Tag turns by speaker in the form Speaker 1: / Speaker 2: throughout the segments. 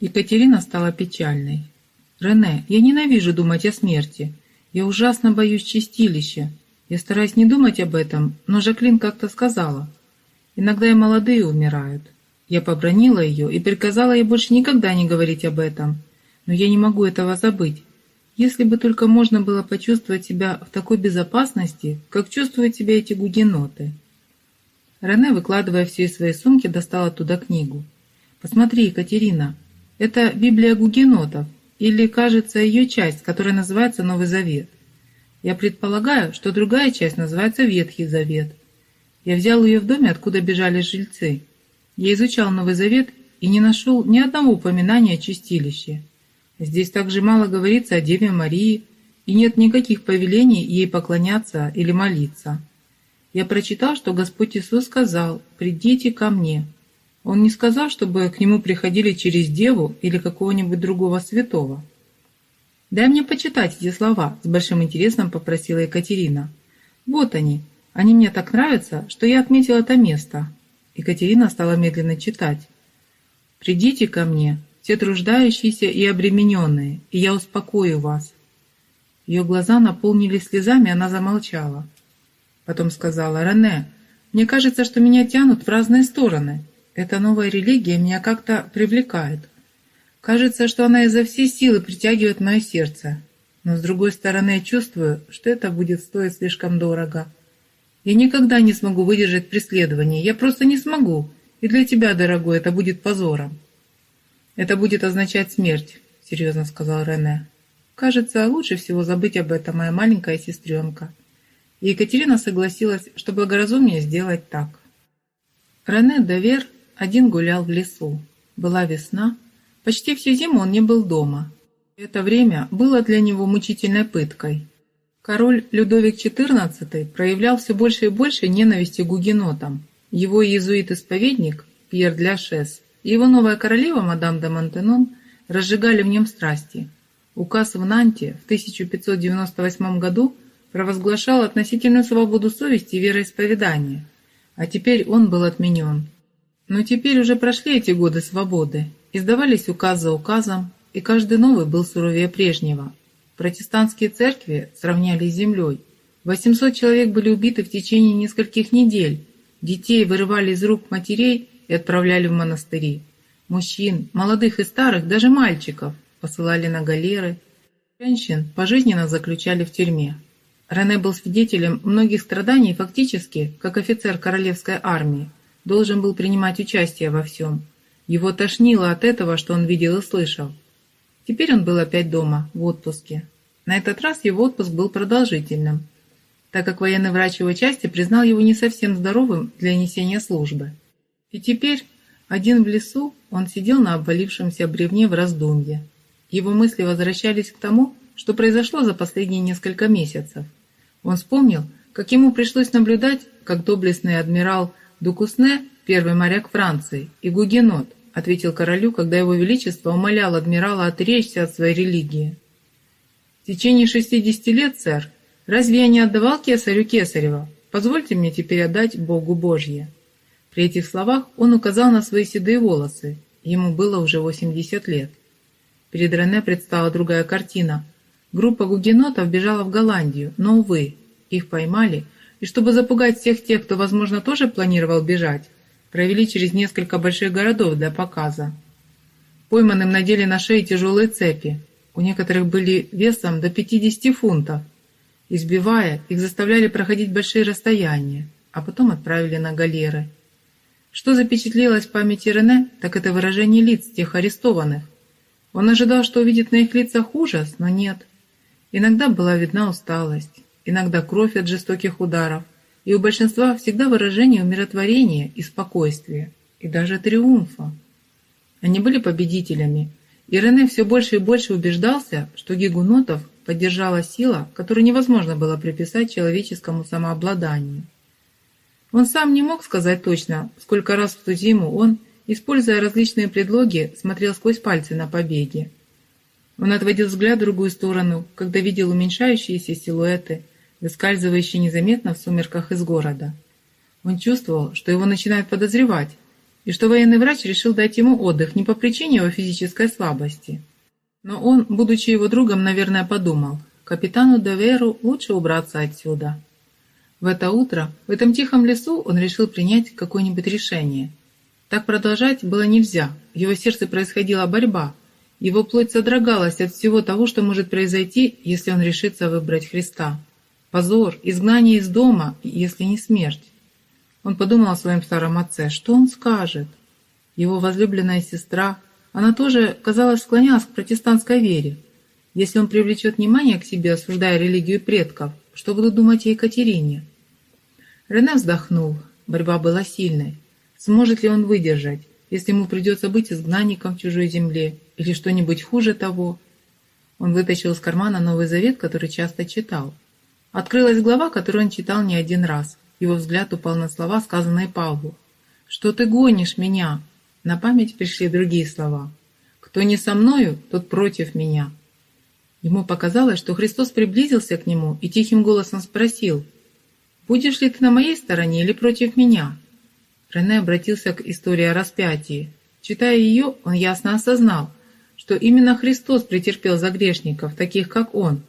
Speaker 1: Екатерина стала печальной. «Рене, я ненавижу думать о смерти. Я ужасно боюсь чистилища. Я стараюсь не думать об этом, но Жаклин как-то сказала. Иногда и молодые умирают. Я побронила ее и приказала ей больше никогда не говорить об этом. Но я не могу этого забыть. Если бы только можно было почувствовать себя в такой безопасности, как чувствуют себя эти гугеноты. Рене, выкладывая все из своей сумки, достала оттуда книгу. «Посмотри, Екатерина, это Библия гугенотов, или, кажется, ее часть, которая называется Новый Завет. Я предполагаю, что другая часть называется Ветхий Завет. Я взял ее в доме, откуда бежали жильцы. Я изучал Новый Завет и не нашел ни одного упоминания о чистилище. Здесь также мало говорится о Деве Марии, и нет никаких повелений ей поклоняться или молиться. Я прочитал, что Господь Иисус сказал «Придите ко мне». Он не сказал, чтобы к нему приходили через Деву или какого-нибудь другого святого. «Дай мне почитать эти слова», – с большим интересом попросила Екатерина. «Вот они. Они мне так нравятся, что я отметил это место. Екатерина стала медленно читать. «Придите ко мне, все труждающиеся и обремененные, и я успокою вас». Ее глаза наполнились слезами, она замолчала. Потом сказала, «Рене, мне кажется, что меня тянут в разные стороны. Эта новая религия меня как-то привлекает. Кажется, что она изо всей силы притягивает мое сердце. Но с другой стороны, я чувствую, что это будет стоить слишком дорого. Я никогда не смогу выдержать преследование. Я просто не смогу. И для тебя, дорогой, это будет позором. Это будет означать смерть, серьезно сказал Рене. Кажется, лучше всего забыть об этом, моя маленькая сестренка. И Екатерина согласилась, что благоразумнее сделать так. Рене Довер один гулял в лесу. Была весна. Почти всю зиму он не был дома. Это время было для него мучительной пыткой. Король Людовик XIV проявлял все больше и больше ненависти к гугенотам. Его иезуит-исповедник Пьер де Ляшес и его новая королева мадам де Монтенон разжигали в нем страсти. Указ в Нанте в 1598 году провозглашал относительную свободу совести и вероисповедания, а теперь он был отменен. Но теперь уже прошли эти годы свободы, издавались указ за указом, и каждый новый был суровее прежнего – Протестантские церкви сравняли с землей. 800 человек были убиты в течение нескольких недель. Детей вырывали из рук матерей и отправляли в монастыри. Мужчин, молодых и старых, даже мальчиков, посылали на галеры. Женщин пожизненно заключали в тюрьме. Рене был свидетелем многих страданий фактически, как офицер королевской армии, должен был принимать участие во всем. Его тошнило от этого, что он видел и слышал. Теперь он был опять дома, в отпуске. На этот раз его отпуск был продолжительным, так как военный врач его части признал его не совсем здоровым для несения службы. И теперь, один в лесу, он сидел на обвалившемся бревне в раздумье. Его мысли возвращались к тому, что произошло за последние несколько месяцев. Он вспомнил, как ему пришлось наблюдать, как доблестный адмирал Дукусне, первый моряк Франции, и Гугенот, ответил королю, когда его величество умолял адмирала отречься от своей религии. «В течение шестидесяти лет, сэр, разве я не отдавал кесарю кесарева? Позвольте мне теперь отдать Богу Божье». При этих словах он указал на свои седые волосы. Ему было уже 80 лет. Перед Рене предстала другая картина. Группа гугенотов бежала в Голландию, но, увы, их поймали, и чтобы запугать всех тех, кто, возможно, тоже планировал бежать, провели через несколько больших городов для показа. Пойманным надели на шеи тяжелые цепи. У некоторых были весом до 50 фунтов. Избивая, их заставляли проходить большие расстояния, а потом отправили на галеры. Что запечатлелось в памяти Рене, так это выражение лиц тех арестованных. Он ожидал, что увидит на их лицах ужас, но нет. Иногда была видна усталость, иногда кровь от жестоких ударов – и у большинства всегда выражение умиротворения и спокойствия, и даже триумфа. Они были победителями, и Рене все больше и больше убеждался, что гигунотов поддержала сила, которую невозможно было приписать человеческому самообладанию. Он сам не мог сказать точно, сколько раз в ту зиму он, используя различные предлоги, смотрел сквозь пальцы на побеге. Он отводил взгляд в другую сторону, когда видел уменьшающиеся силуэты – выскальзывающий незаметно в сумерках из города. Он чувствовал, что его начинают подозревать, и что военный врач решил дать ему отдых не по причине его физической слабости. Но он, будучи его другом, наверное, подумал, капитану Деверу лучше убраться отсюда. В это утро, в этом тихом лесу, он решил принять какое-нибудь решение. Так продолжать было нельзя, в его сердце происходила борьба, его плоть содрогалась от всего того, что может произойти, если он решится выбрать Христа. Позор, изгнание из дома, если не смерть. Он подумал о своем старом отце. Что он скажет? Его возлюбленная сестра, она тоже, казалось, склонялась к протестантской вере. Если он привлечет внимание к себе, осуждая религию предков, что будут думать о Екатерине? Рене вздохнул. Борьба была сильной. Сможет ли он выдержать, если ему придется быть изгнанником в чужой земле или что-нибудь хуже того? Он вытащил из кармана Новый Завет, который часто читал. Открылась глава, которую он читал не один раз. Его взгляд упал на слова, сказанные Павлу. «Что ты гонишь меня?» На память пришли другие слова. «Кто не со мною, тот против меня». Ему показалось, что Христос приблизился к нему и тихим голосом спросил, «Будешь ли ты на моей стороне или против меня?» Рене обратился к истории о распятии. Читая ее, он ясно осознал, что именно Христос претерпел за грешников, таких как он.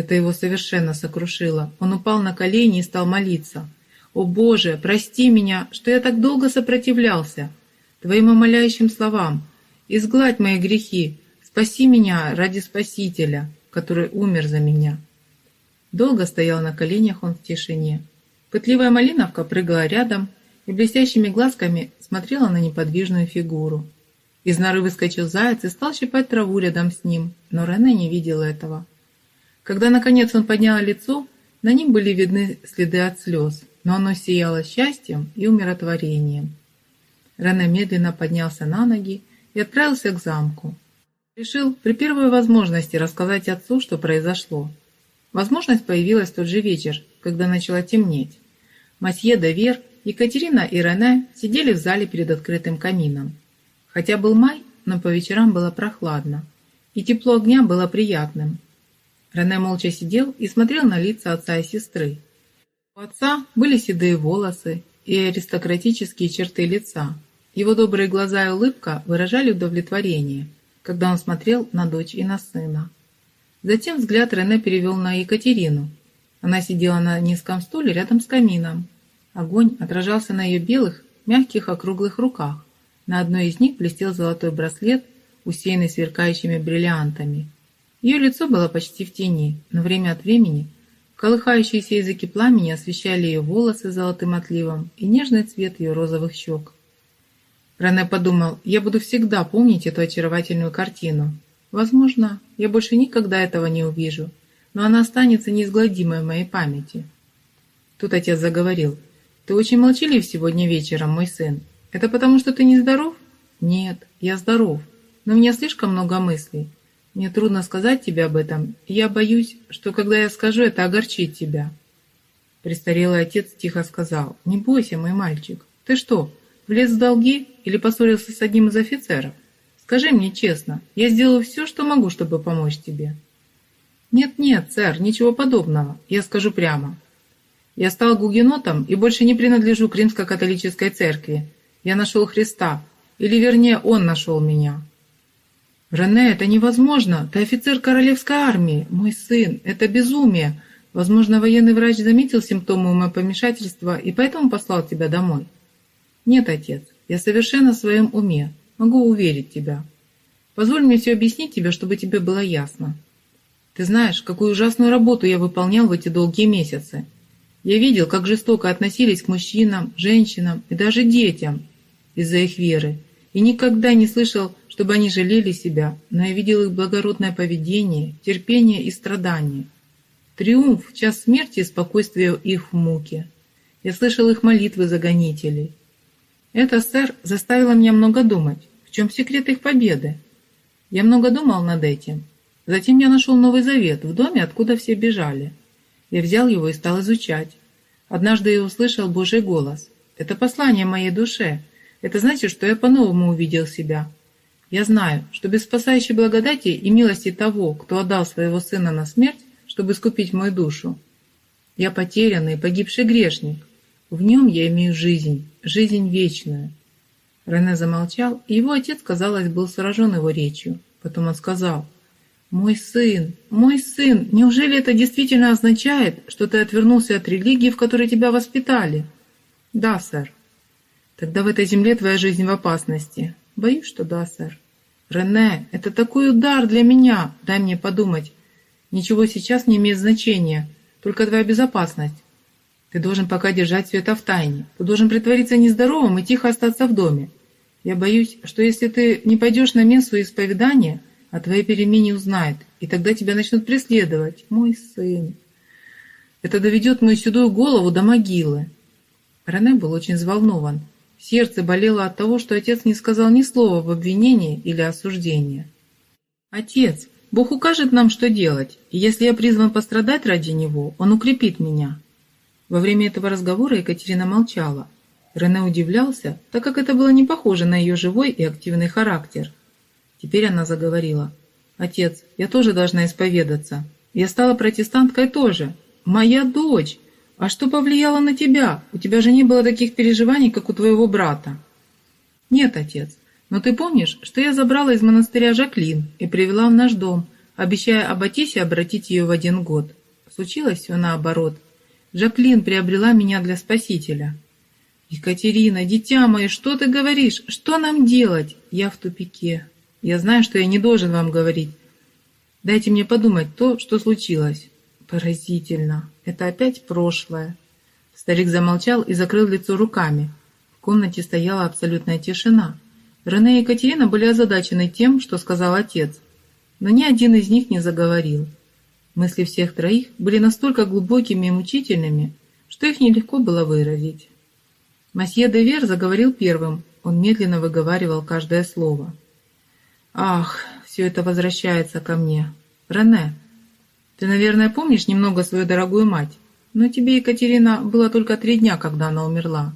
Speaker 1: Это его совершенно сокрушило. Он упал на колени и стал молиться – «О Боже, прости меня, что я так долго сопротивлялся Твоим умоляющим словам. Изгладь мои грехи, спаси меня ради Спасителя, который умер за меня». Долго стоял на коленях он в тишине. Пытливая малиновка прыгала рядом и блестящими глазками смотрела на неподвижную фигуру. Из норы выскочил заяц и стал щипать траву рядом с ним, но Рене не видел этого. Когда, наконец, он поднял лицо, на ним были видны следы от слез но оно сияло счастьем и умиротворением. Рене медленно поднялся на ноги и отправился к замку. Решил при первой возможности рассказать отцу, что произошло. Возможность появилась тот же вечер, когда начало темнеть. Масье Девер, Екатерина и Рене сидели в зале перед открытым камином. Хотя был май, но по вечерам было прохладно, и тепло огня было приятным. Рене молча сидел и смотрел на лица отца и сестры, у отца были седые волосы и аристократические черты лица. Его добрые глаза и улыбка выражали удовлетворение, когда он смотрел на дочь и на сына. Затем взгляд Рене перевел на Екатерину. Она сидела на низком стуле рядом с камином. Огонь отражался на ее белых, мягких, округлых руках. На одной из них блестел золотой браслет, усеянный сверкающими бриллиантами. Ее лицо было почти в тени, но время от времени – Колыхающиеся языки пламени освещали ее волосы золотым отливом и нежный цвет ее розовых щек. Рене подумал, я буду всегда помнить эту очаровательную картину. Возможно, я больше никогда этого не увижу, но она останется неизгладимой в моей памяти. Тут отец заговорил. «Ты очень молчалив сегодня вечером, мой сын. Это потому, что ты не здоров?» «Нет, я здоров, но у меня слишком много мыслей. Мне трудно сказать тебе об этом, я боюсь, что когда я скажу, это огорчит тебя. Престарелый отец тихо сказал, «Не бойся, мой мальчик. Ты что, влез в долги или поссорился с одним из офицеров? Скажи мне честно, я сделаю все, что могу, чтобы помочь тебе». «Нет-нет, сэр, ничего подобного. Я скажу прямо. Я стал гугенотом и больше не принадлежу к римско-католической церкви. Я нашел Христа, или вернее, Он нашел меня. «Рене, это невозможно! Ты офицер королевской армии! Мой сын! Это безумие! Возможно, военный врач заметил симптомы умопомешательства и поэтому послал тебя домой?» «Нет, отец, я совершенно в своем уме. Могу уверить тебя. Позволь мне все объяснить тебе, чтобы тебе было ясно. Ты знаешь, какую ужасную работу я выполнял в эти долгие месяцы. Я видел, как жестоко относились к мужчинам, женщинам и даже детям из-за их веры, и никогда не слышал чтобы они жалели себя, но я видел их благородное поведение, терпение и страдание. Триумф, час смерти и спокойствие их в муке. Я слышал их молитвы за гонителей. Это, сэр, заставило меня много думать. В чем секрет их победы? Я много думал над этим. Затем я нашел Новый Завет в доме, откуда все бежали. Я взял его и стал изучать. Однажды я услышал Божий голос. Это послание моей душе. Это значит, что я по-новому увидел себя. Я знаю, что без спасающей благодати и милости того, кто отдал своего сына на смерть, чтобы искупить мою душу, я потерянный, погибший грешник. В нем я имею жизнь, жизнь вечную. Рене замолчал, и его отец, казалось, был сражен его речью. Потом он сказал, «Мой сын, мой сын, неужели это действительно означает, что ты отвернулся от религии, в которой тебя воспитали?» «Да, сэр». «Тогда в этой земле твоя жизнь в опасности». «Боюсь, что да, сэр». «Рене, это такой удар для меня, дай мне подумать. Ничего сейчас не имеет значения, только твоя безопасность. Ты должен пока держать все это в тайне. Ты должен притвориться нездоровым и тихо остаться в доме. Я боюсь, что если ты не пойдешь на мессу и исповедание, о твоей перемене узнает, и тогда тебя начнут преследовать. Мой сын. Это доведет мою седую голову до могилы. Рене был очень взволнован. Сердце болело от того, что отец не сказал ни слова в обвинении или осуждении. «Отец, Бог укажет нам, что делать, и если я призван пострадать ради Него, Он укрепит меня». Во время этого разговора Екатерина молчала. Рене удивлялся, так как это было не похоже на ее живой и активный характер. Теперь она заговорила. «Отец, я тоже должна исповедаться. Я стала протестанткой тоже. Моя дочь! А что повлияло на тебя? У тебя же не было таких переживаний, как у твоего брата». «Нет, отец, но ты помнишь, что я забрала из монастыря Жаклин и привела в наш дом, обещая Аббатисе обратить ее в один год. Случилось все наоборот – Жаклин приобрела меня для спасителя. «Екатерина, дитя мое, что ты говоришь? Что нам делать?» «Я в тупике. Я знаю, что я не должен вам говорить. Дайте мне подумать то, что случилось». «Поразительно. Это опять прошлое». Старик замолчал и закрыл лицо руками. В комнате стояла абсолютная тишина. Рене и Екатерина были озадачены тем, что сказал отец. Но ни один из них не заговорил. Мысли всех троих были настолько глубокими и мучительными, что их нелегко было выразить. Масье де Вер заговорил первым, он медленно выговаривал каждое слово. «Ах, все это возвращается ко мне. Рене, ты, наверное, помнишь немного свою дорогую мать, но тебе, Екатерина, было только три дня, когда она умерла.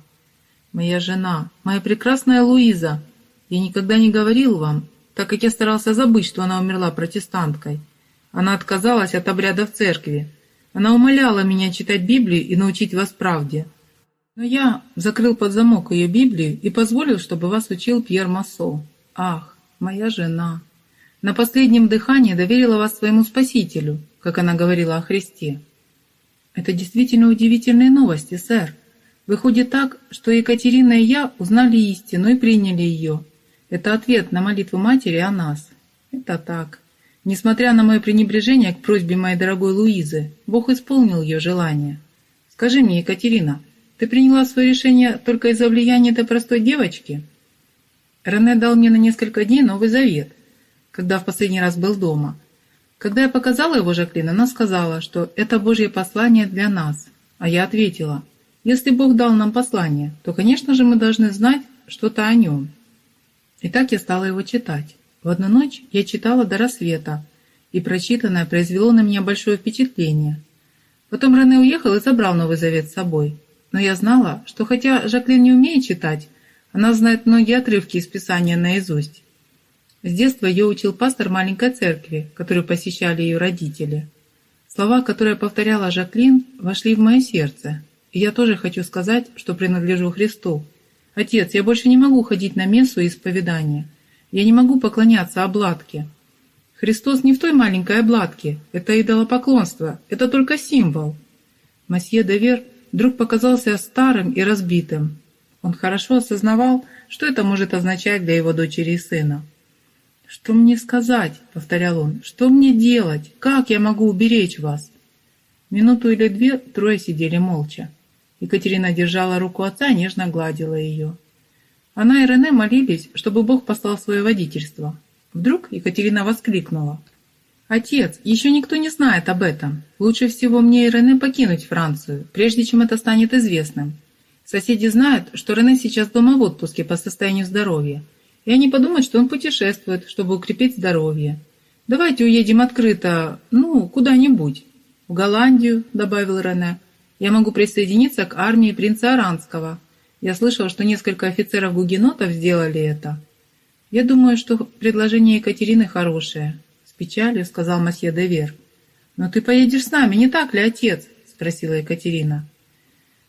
Speaker 1: Моя жена, моя прекрасная Луиза, я никогда не говорил вам, так как я старался забыть, что она умерла протестанткой». Она отказалась от обряда в церкви. Она умоляла меня читать Библию и научить вас правде. Но я закрыл под замок ее Библию и позволил, чтобы вас учил Пьер Массо. Ах, моя жена! На последнем дыхании доверила вас своему Спасителю, как она говорила о Христе. Это действительно удивительные новости, сэр. Выходит так, что Екатерина и я узнали истину и приняли ее. Это ответ на молитву матери о нас. Это так. Несмотря на мое пренебрежение к просьбе моей дорогой Луизы, Бог исполнил ее желание. Скажи мне, Екатерина, ты приняла свое решение только из-за влияния этой простой девочки? Рене дал мне на несколько дней Новый Завет, когда в последний раз был дома. Когда я показала его Жаклин, она сказала, что это Божье послание для нас. А я ответила, если Бог дал нам послание, то, конечно же, мы должны знать что-то о нем. И так я стала его читать. В одну ночь я читала до рассвета, и прочитанное произвело на меня большое впечатление. Потом Рене уехал и забрал Новый Завет с собой. Но я знала, что хотя Жаклин не умеет читать, она знает многие отрывки из Писания наизусть. С детства ее учил пастор маленькой церкви, которую посещали ее родители. Слова, которые повторяла Жаклин, вошли в мое сердце, и я тоже хочу сказать, что принадлежу Христу. Отец, я больше не могу ходить на мессу и исповедание. Я не могу поклоняться обладке. Христос не в той маленькой обладке. Это идолопоклонство. Это только символ. Масье Девер вдруг показался старым и разбитым. Он хорошо осознавал, что это может означать для его дочери и сына. «Что мне сказать?» — повторял он. «Что мне делать? Как я могу уберечь вас?» Минуту или две трое сидели молча. Екатерина держала руку отца и нежно гладила ее. Она и Рене молились, чтобы Бог послал свое водительство. Вдруг Екатерина воскликнула. «Отец, еще никто не знает об этом. Лучше всего мне и Рене покинуть Францию, прежде чем это станет известным. Соседи знают, что Рене сейчас дома в отпуске по состоянию здоровья, и они подумают, что он путешествует, чтобы укрепить здоровье. Давайте уедем открыто, ну, куда-нибудь. В Голландию, добавил Рене. Я могу присоединиться к армии принца Аранского. Я слышал, что несколько офицеров-гугенотов сделали это. Я думаю, что предложение Екатерины хорошее, с печалью сказал масье Девер. Но ты поедешь с нами, не так ли, отец? спросила Екатерина.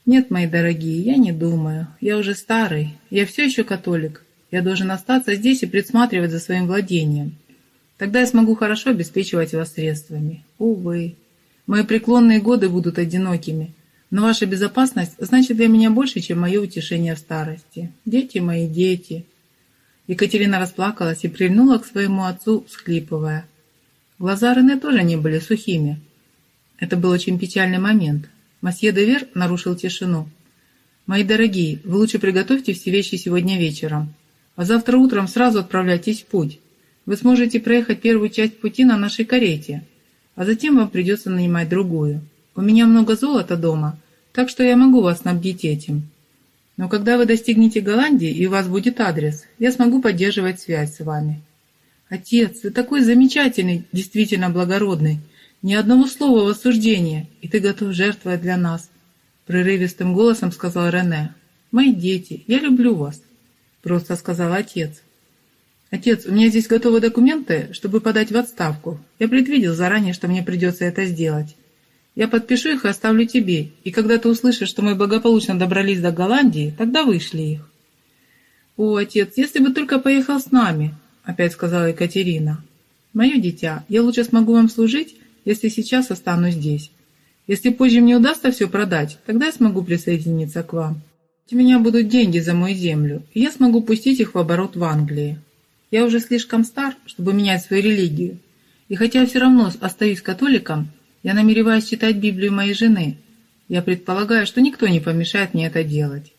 Speaker 1: Нет, мои дорогие, я не думаю. Я уже старый, я все еще католик. Я должен остаться здесь и присматривать за своим владением. Тогда я смогу хорошо обеспечивать вас средствами. Увы, мои преклонные годы будут одинокими, но ваша безопасность значит для меня больше, чем мое утешение в старости. Дети мои, дети!» Екатерина расплакалась и прильнула к своему отцу, всхлипывая. Глаза Рене тоже не были сухими. Это был очень печальный момент. Масье Девер нарушил тишину. «Мои дорогие, вы лучше приготовьте все вещи сегодня вечером, а завтра утром сразу отправляйтесь в путь. Вы сможете проехать первую часть пути на нашей карете, а затем вам придется нанимать другую. У меня много золота дома, так что я могу вас снабдить этим. Но когда вы достигнете Голландии и у вас будет адрес, я смогу поддерживать связь с вами. Отец, ты такой замечательный, действительно благородный. Ни одного слова в осуждение, и ты готов жертвовать для нас. Прерывистым голосом сказал Рене. «Мои дети, я люблю вас», — просто сказал отец. «Отец, у меня здесь готовы документы, чтобы подать в отставку. Я предвидел заранее, что мне придется это сделать. Я подпишу их и оставлю тебе, и когда ты услышишь, что мы благополучно добрались до Голландии, тогда вышли их». «О, отец, если бы только поехал с нами», — опять сказала Екатерина. «Мое дитя, я лучше смогу вам служить, если сейчас останусь здесь. Если позже мне удастся все продать, тогда я смогу присоединиться к вам. У меня будут деньги за мою землю, и я смогу пустить их в оборот в Англии. Я уже слишком стар, чтобы менять свою религию. И хотя все равно остаюсь католиком, я намереваюсь читать Библию моей жены. Я предполагаю, что никто не помешает мне это делать.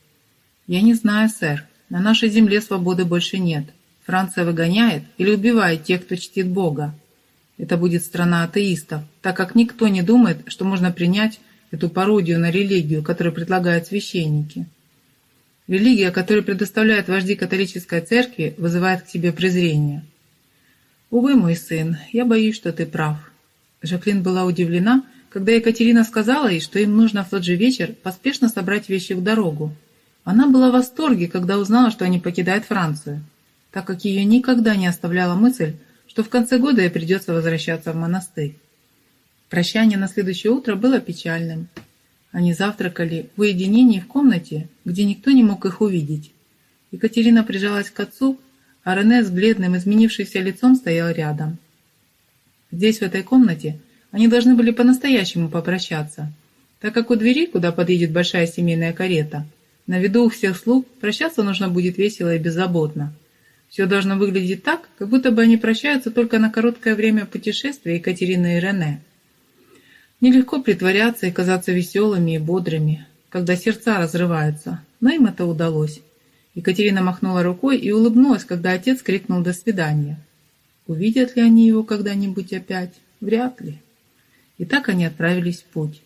Speaker 1: Я не знаю, сэр. На нашей земле свободы больше нет. Франция выгоняет или убивает тех, кто чтит Бога. Это будет страна атеистов, так как никто не думает, что можно принять эту пародию на религию, которую предлагают священники. Религия, которую предоставляют вожди католической церкви, вызывает к тебе презрение. Увы, мой сын, я боюсь, что ты прав. Жаклин была удивлена, когда Екатерина сказала ей, что им нужно в тот же вечер поспешно собрать вещи в дорогу. Она была в восторге, когда узнала, что они покидают Францию, так как ее никогда не оставляла мысль, что в конце года ей придется возвращаться в монастырь. Прощание на следующее утро было печальным. Они завтракали в уединении в комнате, где никто не мог их увидеть. Екатерина прижалась к отцу, а Рене с бледным, изменившимся лицом стоял рядом. Здесь, в этой комнате, они должны были по-настоящему попрощаться, так как у двери, куда подъедет большая семейная карета, на виду у всех слуг прощаться нужно будет весело и беззаботно. Все должно выглядеть так, как будто бы они прощаются только на короткое время путешествия Екатерины и Рене. Нелегко притворяться и казаться веселыми и бодрыми, когда сердца разрываются, но им это удалось. Екатерина махнула рукой и улыбнулась, когда отец крикнул «до свидания». Увидят ли они его когда-нибудь опять? Вряд ли. И так они отправились в путь.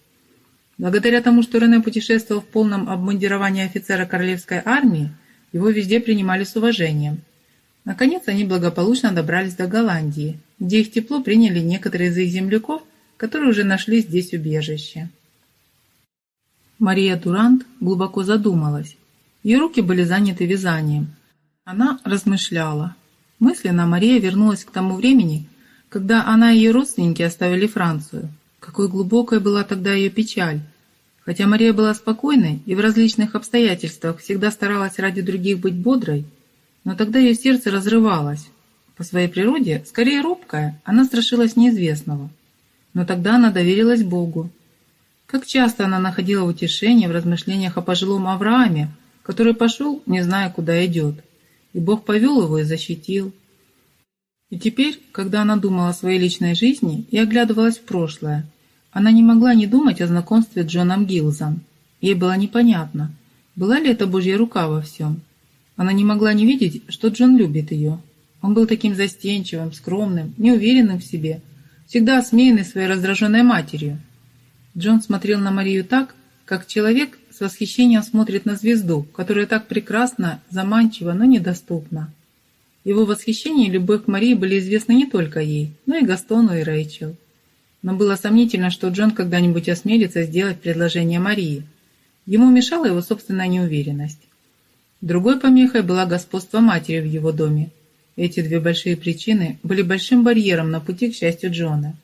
Speaker 1: Благодаря тому, что Рене путешествовал в полном обмундировании офицера королевской армии, его везде принимали с уважением. Наконец они благополучно добрались до Голландии, где их тепло приняли некоторые из их земляков, которые уже нашли здесь убежище. Мария Дурант глубоко задумалась. Ее руки были заняты вязанием. Она размышляла. Мысленно Мария вернулась к тому времени, когда она и ее родственники оставили Францию. Какой глубокой была тогда ее печаль. Хотя Мария была спокойной и в различных обстоятельствах всегда старалась ради других быть бодрой, но тогда ее сердце разрывалось. По своей природе, скорее робкая, она страшилась неизвестного. Но тогда она доверилась Богу. Как часто она находила утешение в размышлениях о пожилом Аврааме, который пошел, не зная, куда идет и Бог повел его и защитил. И теперь, когда она думала о своей личной жизни и оглядывалась в прошлое, она не могла не думать о знакомстве с Джоном Гилзом. Ей было непонятно, была ли это Божья рука во всем. Она не могла не видеть, что Джон любит ее. Он был таким застенчивым, скромным, неуверенным в себе, всегда осмеянный своей раздраженной матерью. Джон смотрел на Марию так, как человек, с восхищением смотрит на звезду, которая так прекрасна, заманчива, но недоступна. Его восхищение и любовь к Марии были известны не только ей, но и Гастону и Рэйчел. Но было сомнительно, что Джон когда-нибудь осмелится сделать предложение Марии. Ему мешала его собственная неуверенность. Другой помехой была господство матери в его доме. Эти две большие причины были большим барьером на пути к счастью Джона.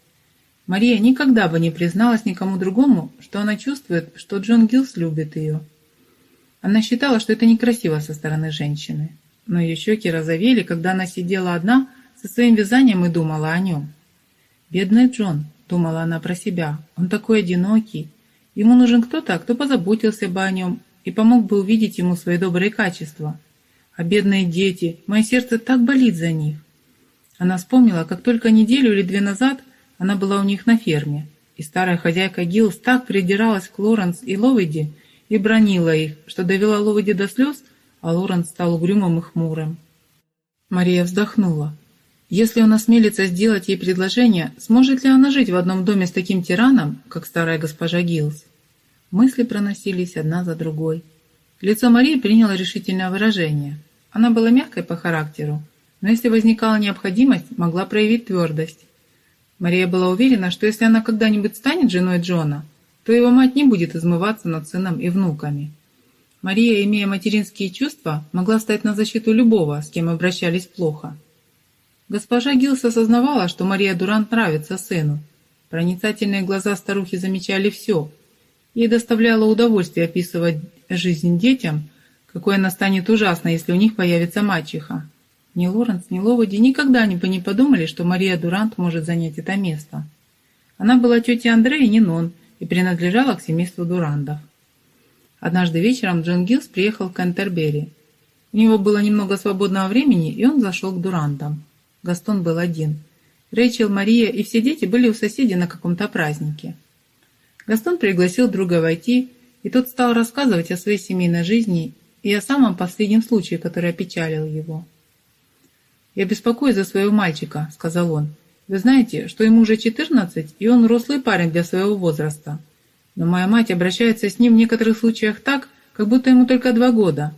Speaker 1: Мария никогда бы не призналась никому другому, что она чувствует, что Джон Гилс любит ее. Она считала, что это некрасиво со стороны женщины. но ее щеки розовели, когда она сидела одна со своим вязанием и думала о нем. «Бедный Джон», — думала она про себя, — «он такой одинокий. Ему нужен кто-то, кто позаботился бы о нем и помог бы увидеть ему свои добрые качества. А бедные дети, мое сердце так болит за них». Она вспомнила, как только неделю или две назад она была у них на ферме, и старая хозяйка Гиллс так придиралась к Лоренс и Ловиди и бронила их, что довела Ловиди до слез, а Лоренс стал угрюмым и хмурым. Мария вздохнула. Если он осмелится сделать ей предложение, сможет ли она жить в одном доме с таким тираном, как старая госпожа Гиллс? Мысли проносились одна за другой. Лицо Марии приняло решительное выражение. Она была мягкой по характеру, но если возникала необходимость, могла проявить твердость. Мария была уверена, что если она когда-нибудь станет женой Джона, то его мать не будет измываться над сыном и внуками. Мария, имея материнские чувства, могла стать на защиту любого, с кем обращались плохо. Госпожа Гилс осознавала, что Мария Дурант нравится сыну. Проницательные глаза старухи замечали все. Ей доставляло удовольствие описывать жизнь детям, какой она станет ужасной, если у них появится мачеха. Ни Лоренс, ни Ловоди никогда не подумали, что Мария Дурант может занять это место. Она была тетей Андрея Нинон и принадлежала к семейству Дурандов. Однажды вечером Джон Гилс приехал в Кентербери. У него было немного свободного времени, и он зашел к Дурандам. Гастон был один. Рэйчел, Мария и все дети были у соседей на каком-то празднике. Гастон пригласил друга войти, и тот стал рассказывать о своей семейной жизни и о самом последнем случае, который опечалил его. «Я беспокоюсь за своего мальчика», — сказал он. «Вы знаете, что ему уже 14, и он рослый парень для своего возраста. Но моя мать обращается с ним в некоторых случаях так, как будто ему только два года.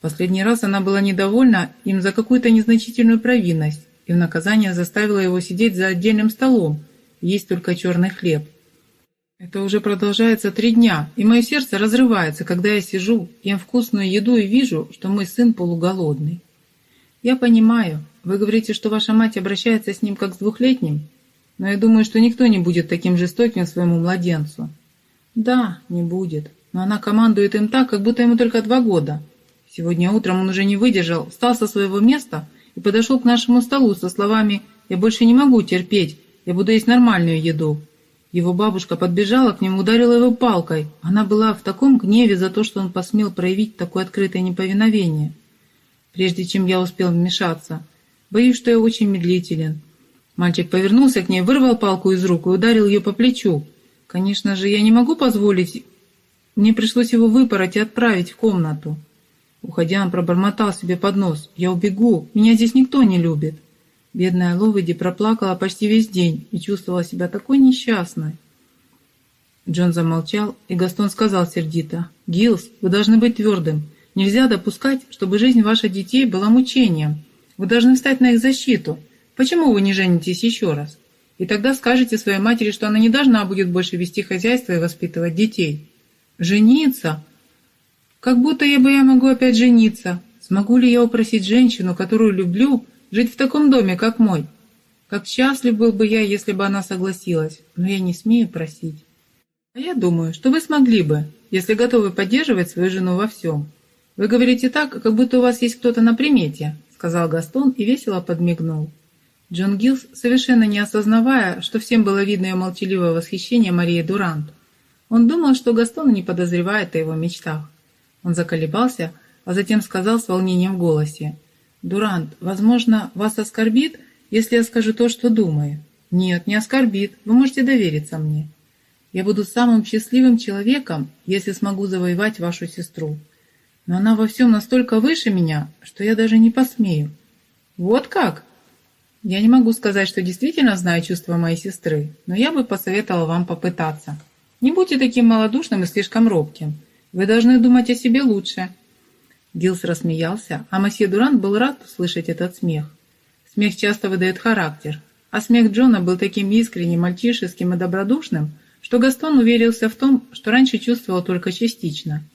Speaker 1: Последний раз она была недовольна им за какую-то незначительную провинность и в наказание заставила его сидеть за отдельным столом есть только черный хлеб. Это уже продолжается три дня, и мое сердце разрывается, когда я сижу, ем вкусную еду и вижу, что мой сын полуголодный. Я понимаю, вы говорите, что ваша мать обращается с ним как с двухлетним, но я думаю, что никто не будет таким жестоким своему младенцу. Да, не будет, но она командует им так, как будто ему только два года. Сегодня утром он уже не выдержал, встал со своего места и подошел к нашему столу со словами «Я больше не могу терпеть, я буду есть нормальную еду». Его бабушка подбежала к нему, ударила его палкой. Она была в таком гневе за то, что он посмел проявить такое открытое неповиновение. Прежде чем я успел вмешаться, Боюсь, что я очень медлителен». Мальчик повернулся к ней, вырвал палку из рук и ударил ее по плечу. «Конечно же, я не могу позволить...» Мне пришлось его выпороть и отправить в комнату. Уходя, он пробормотал себе под нос. «Я убегу, меня здесь никто не любит». Бедная Ловиди проплакала почти весь день и чувствовала себя такой несчастной. Джон замолчал, и Гастон сказал сердито. «Гилс, вы должны быть твердым. Нельзя допускать, чтобы жизнь ваших детей была мучением. Вы должны встать на их защиту. Почему вы не женитесь еще раз? И тогда скажете своей матери, что она не должна будет больше вести хозяйство и воспитывать детей. Жениться? Как будто я бы я могу опять жениться. Смогу ли я упросить женщину, которую люблю, жить в таком доме, как мой? Как счастлив был бы я, если бы она согласилась, но я не смею просить. А я думаю, что вы смогли бы, если готовы поддерживать свою жену во всем. Вы говорите так, как будто у вас есть кто-то на примете, сказал Гастон и весело подмигнул. Джон Гилс, совершенно не осознавая, что всем было видно ее молчаливое восхищение Марии Дурант. Он думал, что Гастон не подозревает о его мечтах. Он заколебался, а затем сказал с волнением в голосе. «Дурант, возможно, вас оскорбит, если я скажу то, что думаю?» «Нет, не оскорбит. Вы можете довериться мне. Я буду самым счастливым человеком, если смогу завоевать вашу сестру но она во всем настолько выше меня, что я даже не посмею. Вот как? Я не могу сказать, что действительно знаю чувства моей сестры, но я бы посоветовала вам попытаться. Не будьте таким малодушным и слишком робким. Вы должны думать о себе лучше. Гилс рассмеялся, а месье Дурант был рад услышать этот смех. Смех часто выдает характер, а смех Джона был таким искренним, мальчишеским и добродушным, что Гастон уверился в том, что раньше чувствовал только частично –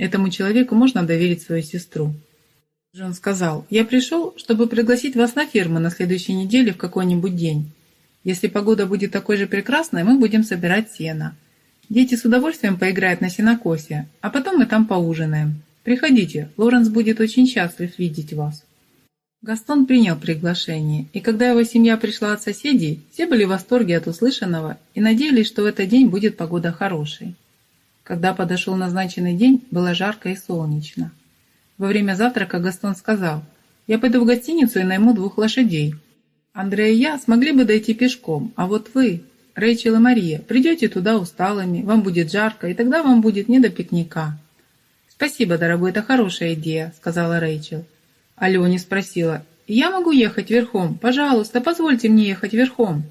Speaker 1: Этому человеку можно доверить свою сестру. Джон сказал, «Я пришел, чтобы пригласить вас на ферму на следующей неделе в какой-нибудь день. Если погода будет такой же прекрасной, мы будем собирать сено. Дети с удовольствием поиграют на сенокосе, а потом мы там поужинаем. Приходите, Лоренс будет очень счастлив видеть вас». Гастон принял приглашение, и когда его семья пришла от соседей, все были в восторге от услышанного и надеялись, что в этот день будет погода хорошей. Когда подошел назначенный день, было жарко и солнечно. Во время завтрака Гастон сказал, «Я пойду в гостиницу и найму двух лошадей. Андрей и я смогли бы дойти пешком, а вот вы, Рэйчел и Мария, придете туда усталыми, вам будет жарко, и тогда вам будет не до пикника». «Спасибо, дорогой, это хорошая идея», — сказала Рэйчел. Алене спросила, «Я могу ехать верхом? Пожалуйста, позвольте мне ехать верхом».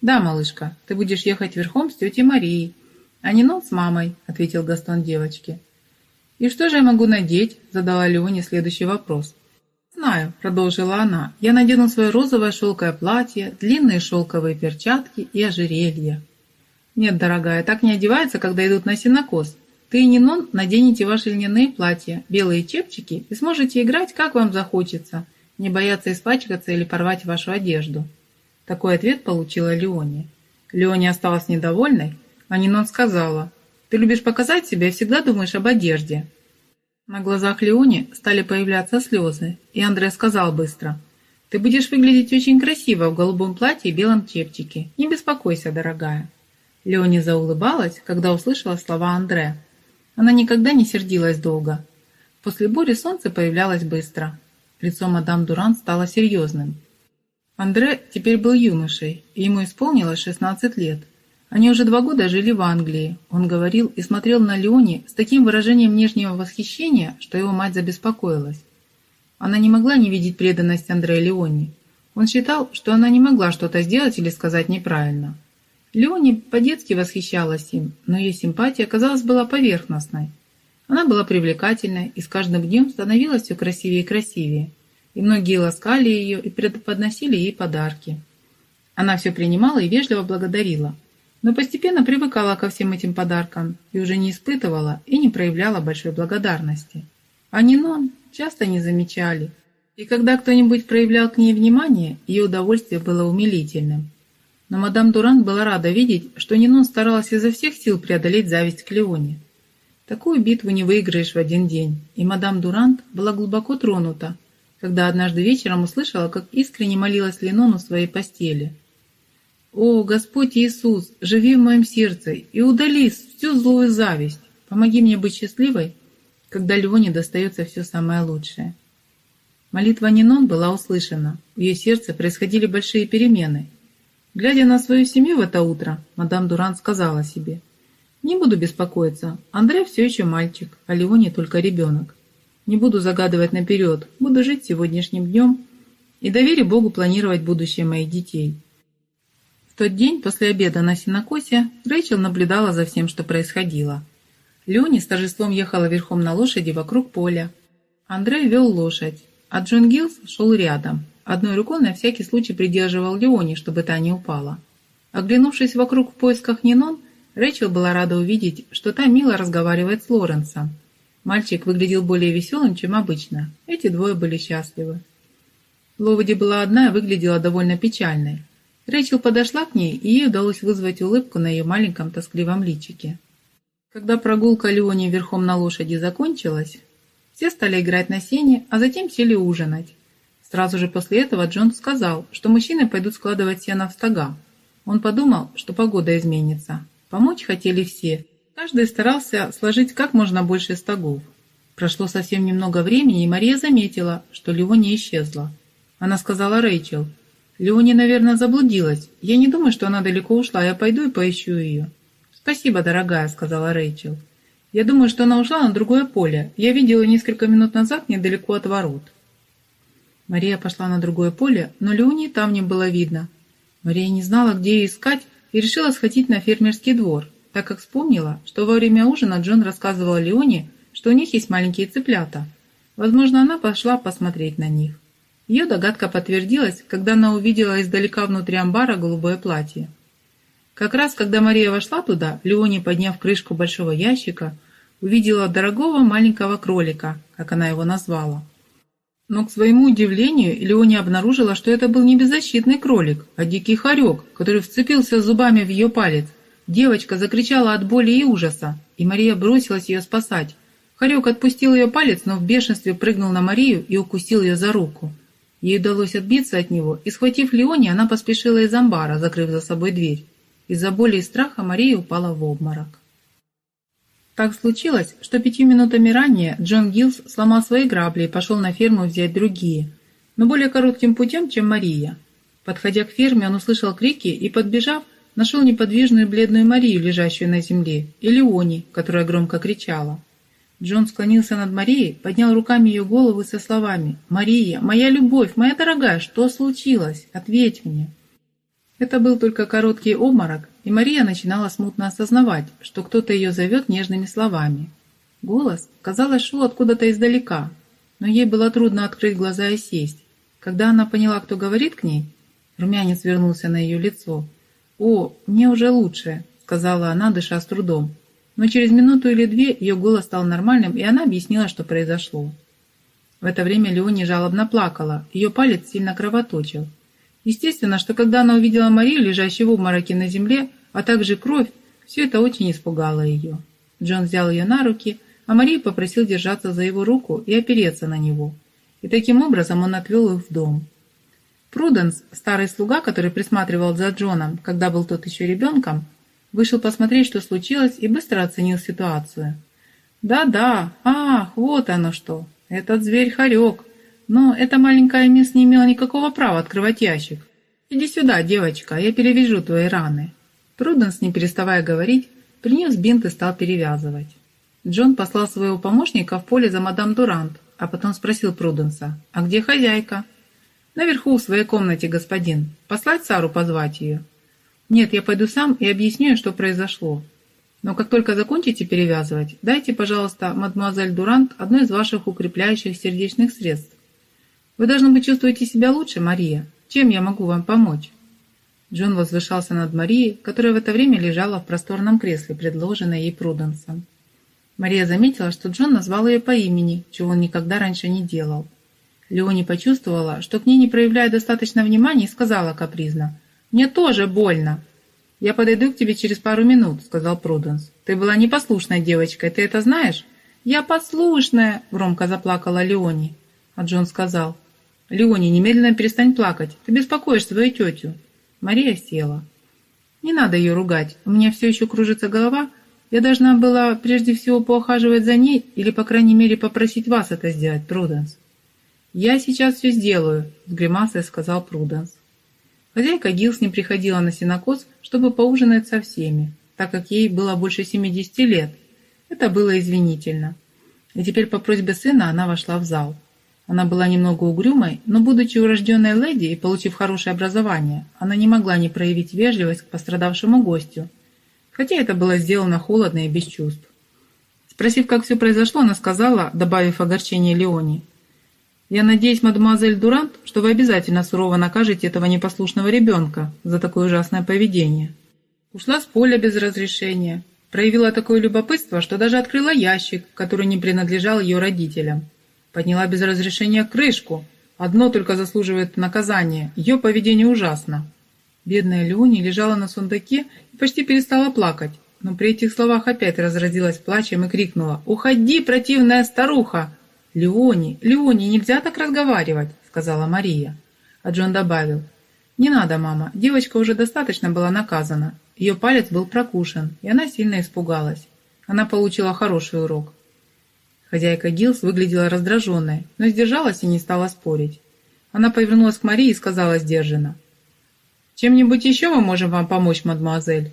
Speaker 1: «Да, малышка, ты будешь ехать верхом с тетей Марией, а не нон с мамой», — ответил Гастон девочке. «И что же я могу надеть?» — задала Леоне следующий вопрос. «Знаю», — продолжила она, — «я надену свое розовое шелковое платье, длинные шелковые перчатки и ожерелье». «Нет, дорогая, так не одеваются, когда идут на сенокос. Ты и Нинон наденете ваши льняные платья, белые чепчики и сможете играть, как вам захочется, не бояться испачкаться или порвать вашу одежду. Такой ответ получила Леония. Леония осталась недовольной, а Нинон сказала, «Ты любишь показать себя и всегда думаешь об одежде». На глазах Леони стали появляться слезы, и Андре сказал быстро, «Ты будешь выглядеть очень красиво в голубом платье и белом чепчике. Не беспокойся, дорогая». Леони заулыбалась, когда услышала слова Андре. Она никогда не сердилась долго. После бури солнце появлялось быстро. Лицо мадам Дурант стало серьезным. Андре теперь был юношей, и ему исполнилось 16 лет. Они уже два года жили в Англии. Он говорил и смотрел на Леони с таким выражением нежнего восхищения, что его мать забеспокоилась. Она не могла не видеть преданность Андрея Леони. Он считал, что она не могла что-то сделать или сказать неправильно. Леони по-детски восхищалась им, но ее симпатия, казалось, была поверхностной. Она была привлекательной и с каждым днем становилась все красивее и красивее, и многие ласкали ее и преподносили ей подарки. Она все принимала и вежливо благодарила, но постепенно привыкала ко всем этим подаркам и уже не испытывала и не проявляла большой благодарности. А Нинон часто не замечали, и когда кто-нибудь проявлял к ней внимание, ее удовольствие было умилительным. Но мадам Дурант была рада видеть, что Нинон старалась изо всех сил преодолеть зависть к Леоне. Такую битву не выиграешь в один день, и мадам Дурант была глубоко тронута, когда однажды вечером услышала, как искренне молилась Ленон у своей постели. «О, Господь Иисус, живи в моем сердце и удали всю злую зависть. Помоги мне быть счастливой, когда Леоне достается все самое лучшее». Молитва Нинон была услышана, в ее сердце происходили большие перемены – Глядя на свою семью в это утро, мадам Дурант сказала себе, «Не буду беспокоиться, Андрей все еще мальчик, а Леони только ребенок. Не буду загадывать наперед, буду жить сегодняшним днем и доверю Богу планировать будущее моих детей». В тот день после обеда на синокосе Рэйчел наблюдала за всем, что происходило. Леони с торжеством ехала верхом на лошади вокруг поля. Андрей вел лошадь, а Джон Гиллс шел рядом, Одной рукой на всякий случай придерживал Леони, чтобы та не упала. Оглянувшись вокруг в поисках Нинон, Рэйчел была рада увидеть, что та мило разговаривает с Лоренсом. Мальчик выглядел более веселым, чем обычно. Эти двое были счастливы. Ловоди была одна и выглядела довольно печальной. Рэйчел подошла к ней, и ей удалось вызвать улыбку на ее маленьком тоскливом личике. Когда прогулка Леони верхом на лошади закончилась, все стали играть на сене, а затем сели ужинать. Сразу же после этого Джон сказал, что мужчины пойдут складывать сено в стога. Он подумал, что погода изменится. Помочь хотели все. Каждый старался сложить как можно больше стогов. Прошло совсем немного времени, и Мария заметила, что Леони исчезла. Она сказала Рэйчел, «Леони, наверное, заблудилась. Я не думаю, что она далеко ушла. Я пойду и поищу ее». «Спасибо, дорогая», — сказала Рэйчел. «Я думаю, что она ушла на другое поле. Я видела несколько минут назад недалеко от ворот». Мария пошла на другое поле, но Леони там не было видно. Мария не знала, где ее искать, и решила сходить на фермерский двор, так как вспомнила, что во время ужина Джон рассказывал Леоне, что у них есть маленькие цыплята. Возможно, она пошла посмотреть на них. Ее догадка подтвердилась, когда она увидела издалека внутри амбара голубое платье. Как раз, когда Мария вошла туда, Леони, подняв крышку большого ящика, увидела дорогого маленького кролика, как она его назвала. Но, к своему удивлению, Леони обнаружила, что это был не беззащитный кролик, а дикий хорек, который вцепился зубами в ее палец. Девочка закричала от боли и ужаса, и Мария бросилась ее спасать. Харек отпустил ее палец, но в бешенстве прыгнул на Марию и укусил ее за руку. Ей удалось отбиться от него, и, схватив Леони, она поспешила из амбара, закрыв за собой дверь. Из-за боли и страха Мария упала в обморок. Так случилось, что пятью минутами ранее Джон Гиллс сломал свои грабли и пошел на ферму взять другие, но более коротким путем, чем Мария. Подходя к ферме, он услышал крики и, подбежав, нашел неподвижную бледную Марию, лежащую на земле, и Леони, которая громко кричала. Джон склонился над Марией, поднял руками ее голову со словами «Мария, моя любовь, моя дорогая, что случилось? Ответь мне!» Это был только короткий обморок, и Мария начинала смутно осознавать, что кто-то ее зовет нежными словами. Голос, казалось, шел откуда-то издалека, но ей было трудно открыть глаза и сесть. Когда она поняла, кто говорит к ней, румянец вернулся на ее лицо. «О, мне уже лучше», — сказала она, дыша с трудом. Но через минуту или две ее голос стал нормальным, и она объяснила, что произошло. В это время Леони жалобно плакала, ее палец сильно кровоточил. Естественно, что когда она увидела Марию, лежащую в обмороке на земле, а также кровь, все это очень испугало ее. Джон взял ее на руки, а Марию попросил держаться за его руку и опереться на него. И таким образом он отвел их в дом. Пруденс, старый слуга, который присматривал за Джоном, когда был тот еще ребенком, вышел посмотреть, что случилось, и быстро оценил ситуацию. «Да-да, ах, вот оно что! Этот зверь хорек, но эта маленькая мисс не имела никакого права открывать ящик. Иди сюда, девочка, я перевяжу твои раны». Пруденс, не переставая говорить, принес бинт и стал перевязывать. Джон послал своего помощника в поле за мадам Дурант, а потом спросил Пруденса, «А где хозяйка?» «Наверху, в своей комнате, господин. Послать Сару позвать ее?» «Нет, я пойду сам и объясню, что произошло. Но как только закончите перевязывать, дайте, пожалуйста, мадемуазель Дурант одно из ваших укрепляющих сердечных средств. Вы, должны быть, чувствуете себя лучше, Мария. Чем я могу вам помочь?» Джон возвышался над Марией, которая в это время лежала в просторном кресле, предложенной ей Пруденсом. Мария заметила, что Джон назвал ее по имени, чего он никогда раньше не делал. Леони почувствовала, что к ней не проявляет достаточно внимания, и сказала капризно, «Мне тоже больно». «Я подойду к тебе через пару минут», — сказал Пруденс. «Ты была непослушной девочкой, ты это знаешь?» «Я послушная», — громко заплакала Леони. А Джон сказал, «Леони, немедленно перестань плакать. Ты беспокоишь свою тетю». Мария села. «Не надо ее ругать. У меня все еще кружится голова. Я должна была прежде всего поухаживать за ней или, по крайней мере, попросить вас это сделать, Пруденс». «Я сейчас все сделаю», — с гримасой сказал Пруденс. Хозяйка Гилс не приходила на синокос, чтобы поужинать со всеми, так как ей было больше 70 лет. Это было извинительно. И теперь по просьбе сына она вошла в зал. Она была немного угрюмой, но, будучи урожденной леди и получив хорошее образование, она не могла не проявить вежливость к пострадавшему гостю, хотя это было сделано холодно и без чувств. Спросив, как все произошло, она сказала, добавив огорчение Леони, «Я надеюсь, мадемуазель Дурант, что вы обязательно сурово накажете этого непослушного ребенка за такое ужасное поведение». Ушла с поля без разрешения, проявила такое любопытство, что даже открыла ящик, который не принадлежал ее родителям. Подняла без разрешения крышку. Одно только заслуживает наказания. Ее поведение ужасно. Бедная Леони лежала на сундуке и почти перестала плакать. Но при этих словах опять разразилась плачем и крикнула «Уходи, противная старуха!» «Леони, Леони, нельзя так разговаривать!» сказала Мария. А Джон добавил «Не надо, мама, девочка уже достаточно была наказана. Ее палец был прокушен, и она сильно испугалась. Она получила хороший урок. Хозяйка Гилс выглядела раздраженной, но сдержалась и не стала спорить. Она повернулась к Марии и сказала сдержанно. «Чем-нибудь еще мы можем вам помочь, мадемуазель?»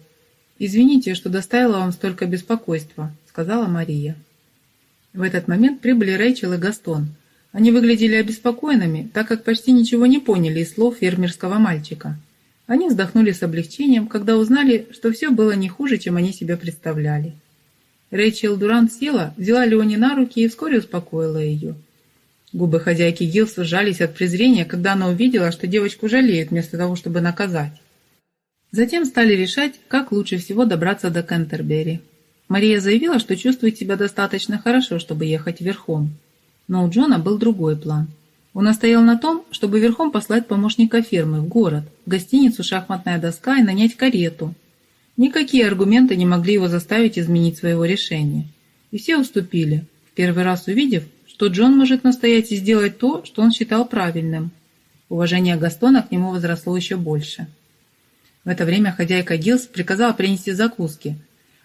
Speaker 1: «Извините, что доставила вам столько беспокойства», — сказала Мария. В этот момент прибыли Рэйчел и Гастон. Они выглядели обеспокоенными, так как почти ничего не поняли из слов фермерского мальчика. Они вздохнули с облегчением, когда узнали, что все было не хуже, чем они себе представляли. Рэйчел Дурант села, взяла Леони на руки и вскоре успокоила ее. Губы хозяйки Гилса сжались от презрения, когда она увидела, что девочку жалеют вместо того, чтобы наказать. Затем стали решать, как лучше всего добраться до Кентербери. Мария заявила, что чувствует себя достаточно хорошо, чтобы ехать верхом. Но у Джона был другой план. Он настоял на том, чтобы верхом послать помощника фермы в город, в гостиницу «Шахматная доска» и нанять карету, Никакие аргументы не могли его заставить изменить своего решения. И все уступили. В первый раз увидев, что Джон может настоять и сделать то, что он считал правильным. Уважение Гастона к нему возросло еще больше. В это время хозяйка Гилс приказала принести закуски.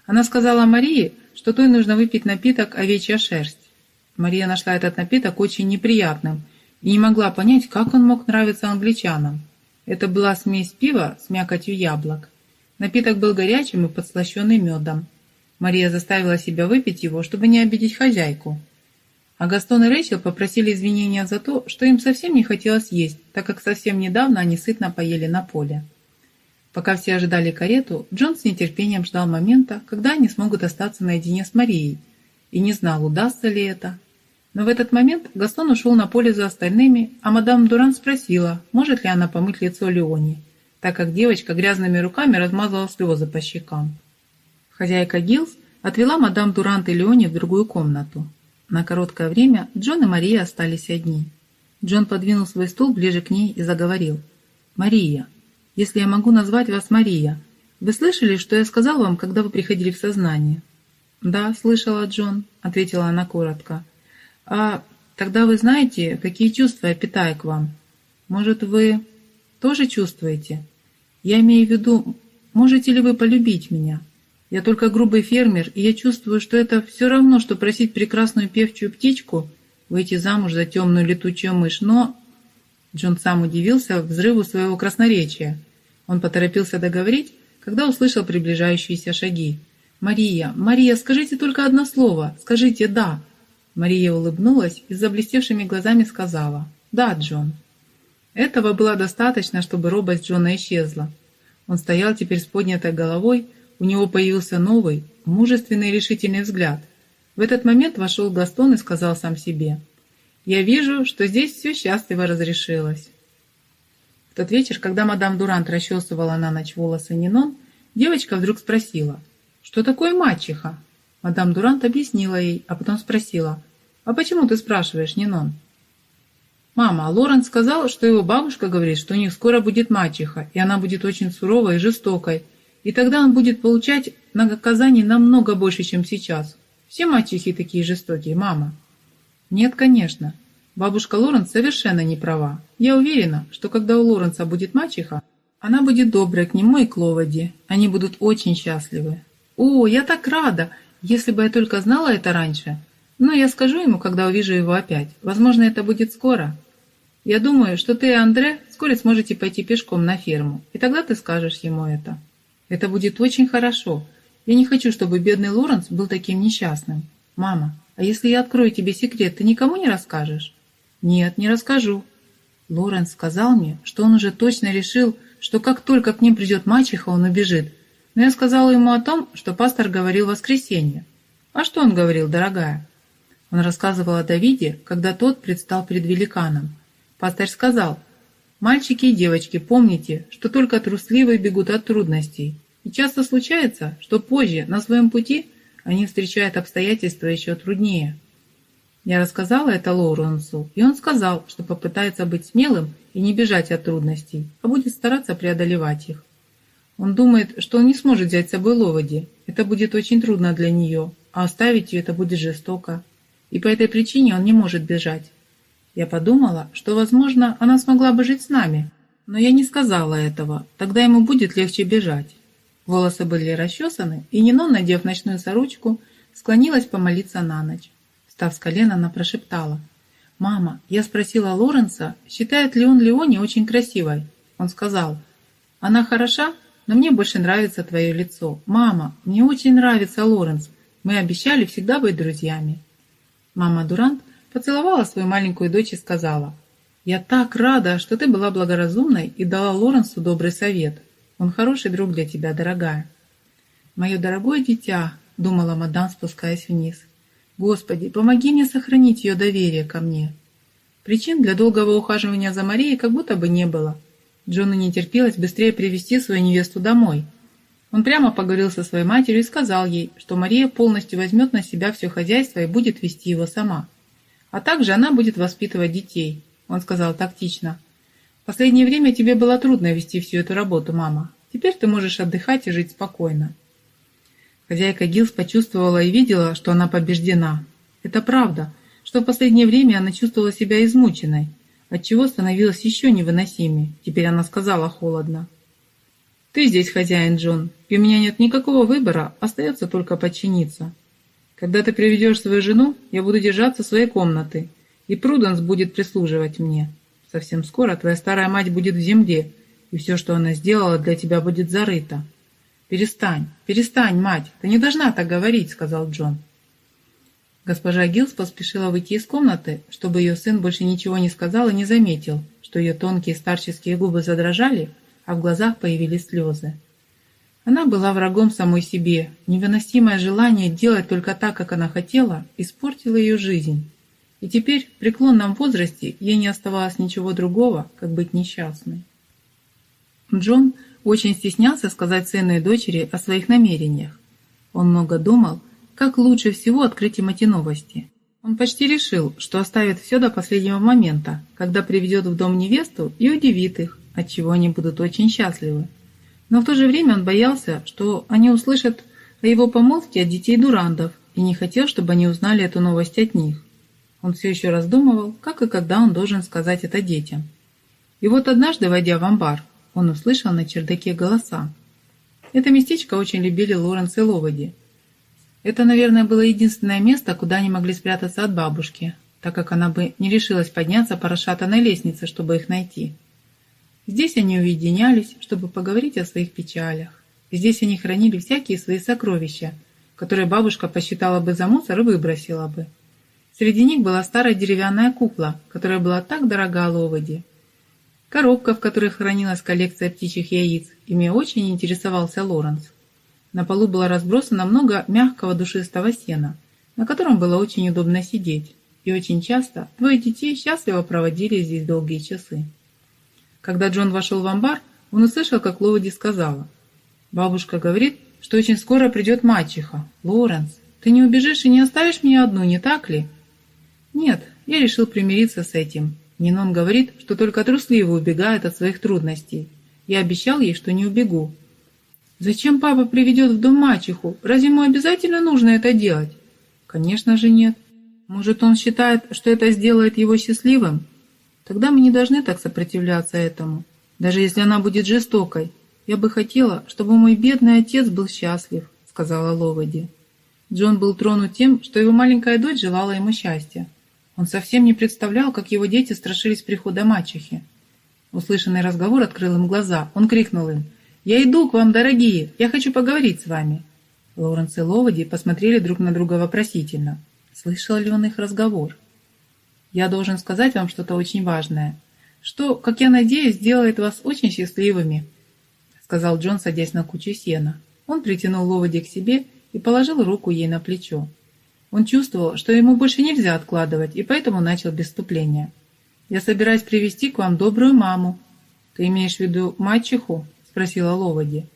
Speaker 1: Она сказала Марии, что той нужно выпить напиток «Овечья шерсть». Мария нашла этот напиток очень неприятным и не могла понять, как он мог нравиться англичанам. Это была смесь пива с мякотью яблок. Напиток был горячим и подслащенный медом. Мария заставила себя выпить его, чтобы не обидеть хозяйку. А Гастон и Рэйчел попросили извинения за то, что им совсем не хотелось есть, так как совсем недавно они сытно поели на поле. Пока все ожидали карету, Джон с нетерпением ждал момента, когда они смогут остаться наедине с Марией, и не знал, удастся ли это. Но в этот момент Гастон ушел на поле за остальными, а мадам Дуран спросила, может ли она помыть лицо Леони, так как девочка грязными руками размазала слезы по щекам. Хозяйка Гилс отвела мадам Дурант и Леони в другую комнату. На короткое время Джон и Мария остались одни. Джон подвинул свой стул ближе к ней и заговорил. «Мария, если я могу назвать вас Мария, вы слышали, что я сказал вам, когда вы приходили в сознание?» «Да, слышала, Джон», — ответила она коротко. А тогда вы знаете, какие чувства я питаю к вам? Может, вы тоже чувствуете? Я имею в виду, можете ли вы полюбить меня? Я только грубый фермер, и я чувствую, что это все равно, что просить прекрасную певчую птичку выйти замуж за темную летучую мышь, но... Джон сам удивился взрыву своего красноречия. Он поторопился договорить, когда услышал приближающиеся шаги. «Мария, Мария, скажите только одно слово, скажите «да», Мария улыбнулась и с заблестевшими глазами сказала «Да, Джон». Этого было достаточно, чтобы робость Джона исчезла. Он стоял теперь с поднятой головой, у него появился новый, мужественный и решительный взгляд. В этот момент вошел Гастон и сказал сам себе «Я вижу, что здесь все счастливо разрешилось». В тот вечер, когда мадам Дурант расчесывала на ночь волосы Нинон, девочка вдруг спросила «Что такое мачеха?» Мадам Дурант объяснила ей, а потом спросила, «А почему ты спрашиваешь, Нинон?» «Мама, Лоренс сказал, что его бабушка говорит, что у них скоро будет мачеха, и она будет очень суровой и жестокой, и тогда он будет получать наказаний намного больше, чем сейчас. Все мачехи такие жестокие, мама». «Нет, конечно. Бабушка Лоренс совершенно не права. Я уверена, что когда у Лоренса будет мачеха, она будет добрая к нему и к Ловоде. Они будут очень счастливы». «О, я так рада! Если бы я только знала это раньше. Но я скажу ему, когда увижу его опять. Возможно, это будет скоро. Я думаю, что ты и Андре вскоре сможете пойти пешком на ферму, и тогда ты скажешь ему это. Это будет очень хорошо. Я не хочу, чтобы бедный Лоренс был таким несчастным. Мама, а если я открою тебе секрет, ты никому не расскажешь? Нет, не расскажу. Лоренс сказал мне, что он уже точно решил, что как только к ним придет мачеха, он убежит, но я сказала ему о том, что пастор говорил в воскресенье. А что он говорил, дорогая? Он рассказывал о Давиде, когда тот предстал перед великаном. Пастор сказал, «Мальчики и девочки, помните, что только трусливые бегут от трудностей. И часто случается, что позже, на своем пути, они встречают обстоятельства еще труднее». Я рассказала это Лоуренсу, и он сказал, что попытается быть смелым и не бежать от трудностей, а будет стараться преодолевать их. Он думает, что он не сможет взять с собой Ловоди. Это будет очень трудно для нее, а оставить ее это будет жестоко. И по этой причине он не может бежать. Я подумала, что, возможно, она смогла бы жить с нами, но я не сказала этого, тогда ему будет легче бежать. Волосы были расчесаны, и Нинон, надев ночную сорочку, склонилась помолиться на ночь. Встав с колена, она прошептала. «Мама, я спросила Лоренса, считает ли он Леони очень красивой. Он сказал, она хороша, но мне больше нравится твое лицо. Мама, мне очень нравится Лоренс. Мы обещали всегда быть друзьями». Мама Дурант поцеловала свою маленькую дочь и сказала, «Я так рада, что ты была благоразумной и дала Лоренсу добрый совет. Он хороший друг для тебя, дорогая». «Мое дорогое дитя», — думала мадам, спускаясь вниз, «Господи, помоги мне сохранить ее доверие ко мне». Причин для долгого ухаживания за Марией как будто бы не было — Джону не терпелось быстрее привести свою невесту домой. Он прямо поговорил со своей матерью и сказал ей, что Мария полностью возьмет на себя все хозяйство и будет вести его сама. А также она будет воспитывать детей, он сказал тактично. В последнее время тебе было трудно вести всю эту работу, мама. Теперь ты можешь отдыхать и жить спокойно. Хозяйка Гилс почувствовала и видела, что она побеждена. Это правда, что в последнее время она чувствовала себя измученной, отчего становилось еще невыносимее. Теперь она сказала холодно. «Ты здесь хозяин, Джон, и у меня нет никакого выбора, остается только подчиниться. Когда ты приведешь свою жену, я буду держаться своей комнаты, и Пруденс будет прислуживать мне. Совсем скоро твоя старая мать будет в земле, и все, что она сделала, для тебя будет зарыто». «Перестань, перестань, мать, ты не должна так говорить», — сказал Джон. Госпожа Гилс поспешила выйти из комнаты, чтобы ее сын больше ничего не сказал и не заметил, что ее тонкие старческие губы задрожали, а в глазах появились слезы. Она была врагом самой себе. Невыносимое желание делать только так, как она хотела, испортило ее жизнь. И теперь, в преклонном возрасте, ей не оставалось ничего другого, как быть несчастной. Джон очень стеснялся сказать сыну дочери о своих намерениях. Он много думал, как лучше всего открыть им эти новости. Он почти решил, что оставит все до последнего момента, когда приведет в дом невесту и удивит их, отчего они будут очень счастливы. Но в то же время он боялся, что они услышат о его помолвке от детей Дурандов и не хотел, чтобы они узнали эту новость от них. Он все еще раздумывал, как и когда он должен сказать это детям. И вот однажды, войдя в амбар, он услышал на чердаке голоса. Это местечко очень любили Лоренс и Ловоди. Это, наверное, было единственное место, куда они могли спрятаться от бабушки, так как она бы не решилась подняться по расшатанной лестнице, чтобы их найти. Здесь они уединялись, чтобы поговорить о своих печалях. Здесь они хранили всякие свои сокровища, которые бабушка посчитала бы за мусор и выбросила бы. Среди них была старая деревянная кукла, которая была так дорога Ловоде. Коробка, в которой хранилась коллекция птичьих яиц, ими очень интересовался Лоренс. На полу было разбросано много мягкого душистого сена, на котором было очень удобно сидеть, и очень часто двое детей счастливо проводили здесь долгие часы. Когда Джон вошел в амбар, он услышал, как Ловоди сказала. «Бабушка говорит, что очень скоро придет мачеха. Лоренс, ты не убежишь и не оставишь меня одну, не так ли?» «Нет, я решил примириться с этим. Нинон говорит, что только трусливый убегает от своих трудностей. Я обещал ей, что не убегу. Зачем папа приведет в дом мачеху? Разве ему обязательно нужно это делать? Конечно же нет. Может, он считает, что это сделает его счастливым? Тогда мы не должны так сопротивляться этому, даже если она будет жестокой. Я бы хотела, чтобы мой бедный отец был счастлив, сказала Ловоди. Джон был тронут тем, что его маленькая дочь желала ему счастья. Он совсем не представлял, как его дети страшились прихода мачехи. Услышанный разговор открыл им глаза. Он крикнул им, «Я иду к вам, дорогие! Я хочу поговорить с вами!» Лоуренс и Ловоди посмотрели друг на друга вопросительно. Слышал ли он их разговор? Я должен сказать вам что-то очень важное, что, как я надеюсь, сделает вас очень счастливыми», сказал Джон, садясь на кучу сена. Он притянул Ловоди к себе и положил руку ей на плечо. Он чувствовал, что ему больше нельзя откладывать, и поэтому начал без. «Я собираюсь привести к вам добрую маму». «Ты имеешь в виду мачеху?» – спросила Ловоди.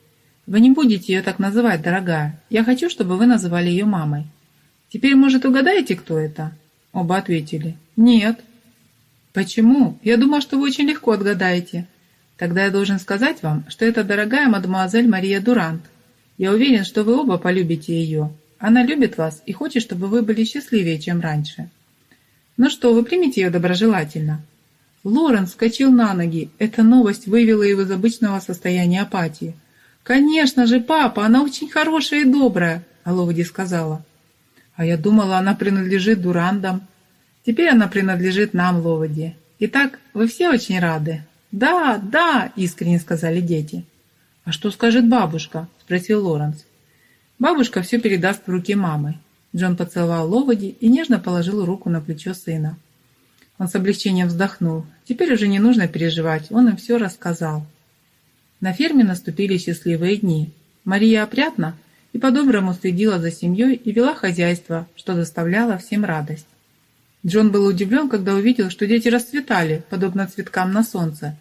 Speaker 1: «Вы не будете ее так называть, дорогая. Я хочу, чтобы вы называли ее мамой». «Теперь, может, угадаете, кто это?» Оба ответили. «Нет». «Почему? Я думал, что вы очень легко отгадаете. Тогда я должен сказать вам, что это дорогая мадемуазель Мария Дурант. Я уверен, что вы оба полюбите ее. Она любит вас и хочет, чтобы вы были счастливее, чем раньше. Ну что, вы примите ее доброжелательно?» Лоренс вскочил на ноги. Эта новость вывела его из обычного состояния апатии. «Конечно же, папа, она очень хорошая и добрая», — Аловоди сказала. «А я думала, она принадлежит Дурандам. Теперь она принадлежит нам, Ловоди. Итак, вы все очень рады?» «Да, да!» — искренне сказали дети. «А что скажет бабушка?» — спросил Лоренс. «Бабушка все передаст в руки мамы». Джон поцеловал Ловоди и нежно положил руку на плечо сына. Он с облегчением вздохнул. Теперь уже не нужно переживать, он им все рассказал. На ферме наступили счастливые дни. Мария опрятна и по-доброму следила за семьей и вела хозяйство, что доставляло всем радость. Джон был удивлен, когда увидел, что дети расцветали, подобно цветкам на солнце.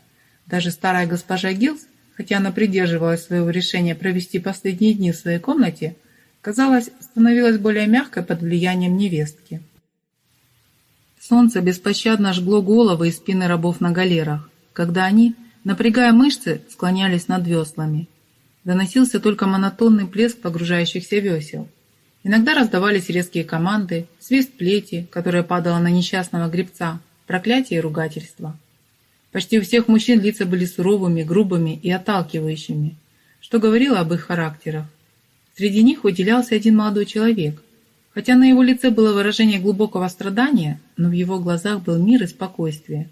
Speaker 1: Даже старая госпожа Гилс, хотя она придерживалась своего решения провести последние дни в своей комнате, казалось, становилась более мягкой под влиянием невестки. Солнце беспощадно жгло головы и спины рабов на галерах, когда они, напрягая мышцы, склонялись над веслами. Доносился только монотонный плеск погружающихся весел. Иногда раздавались резкие команды, свист плети, которая падала на несчастного гребца, проклятие и ругательство. Почти у всех мужчин лица были суровыми, грубыми и отталкивающими, что говорило об их характерах. Среди них выделялся один молодой человек. Хотя на его лице было выражение глубокого страдания, но в его глазах был мир и спокойствие.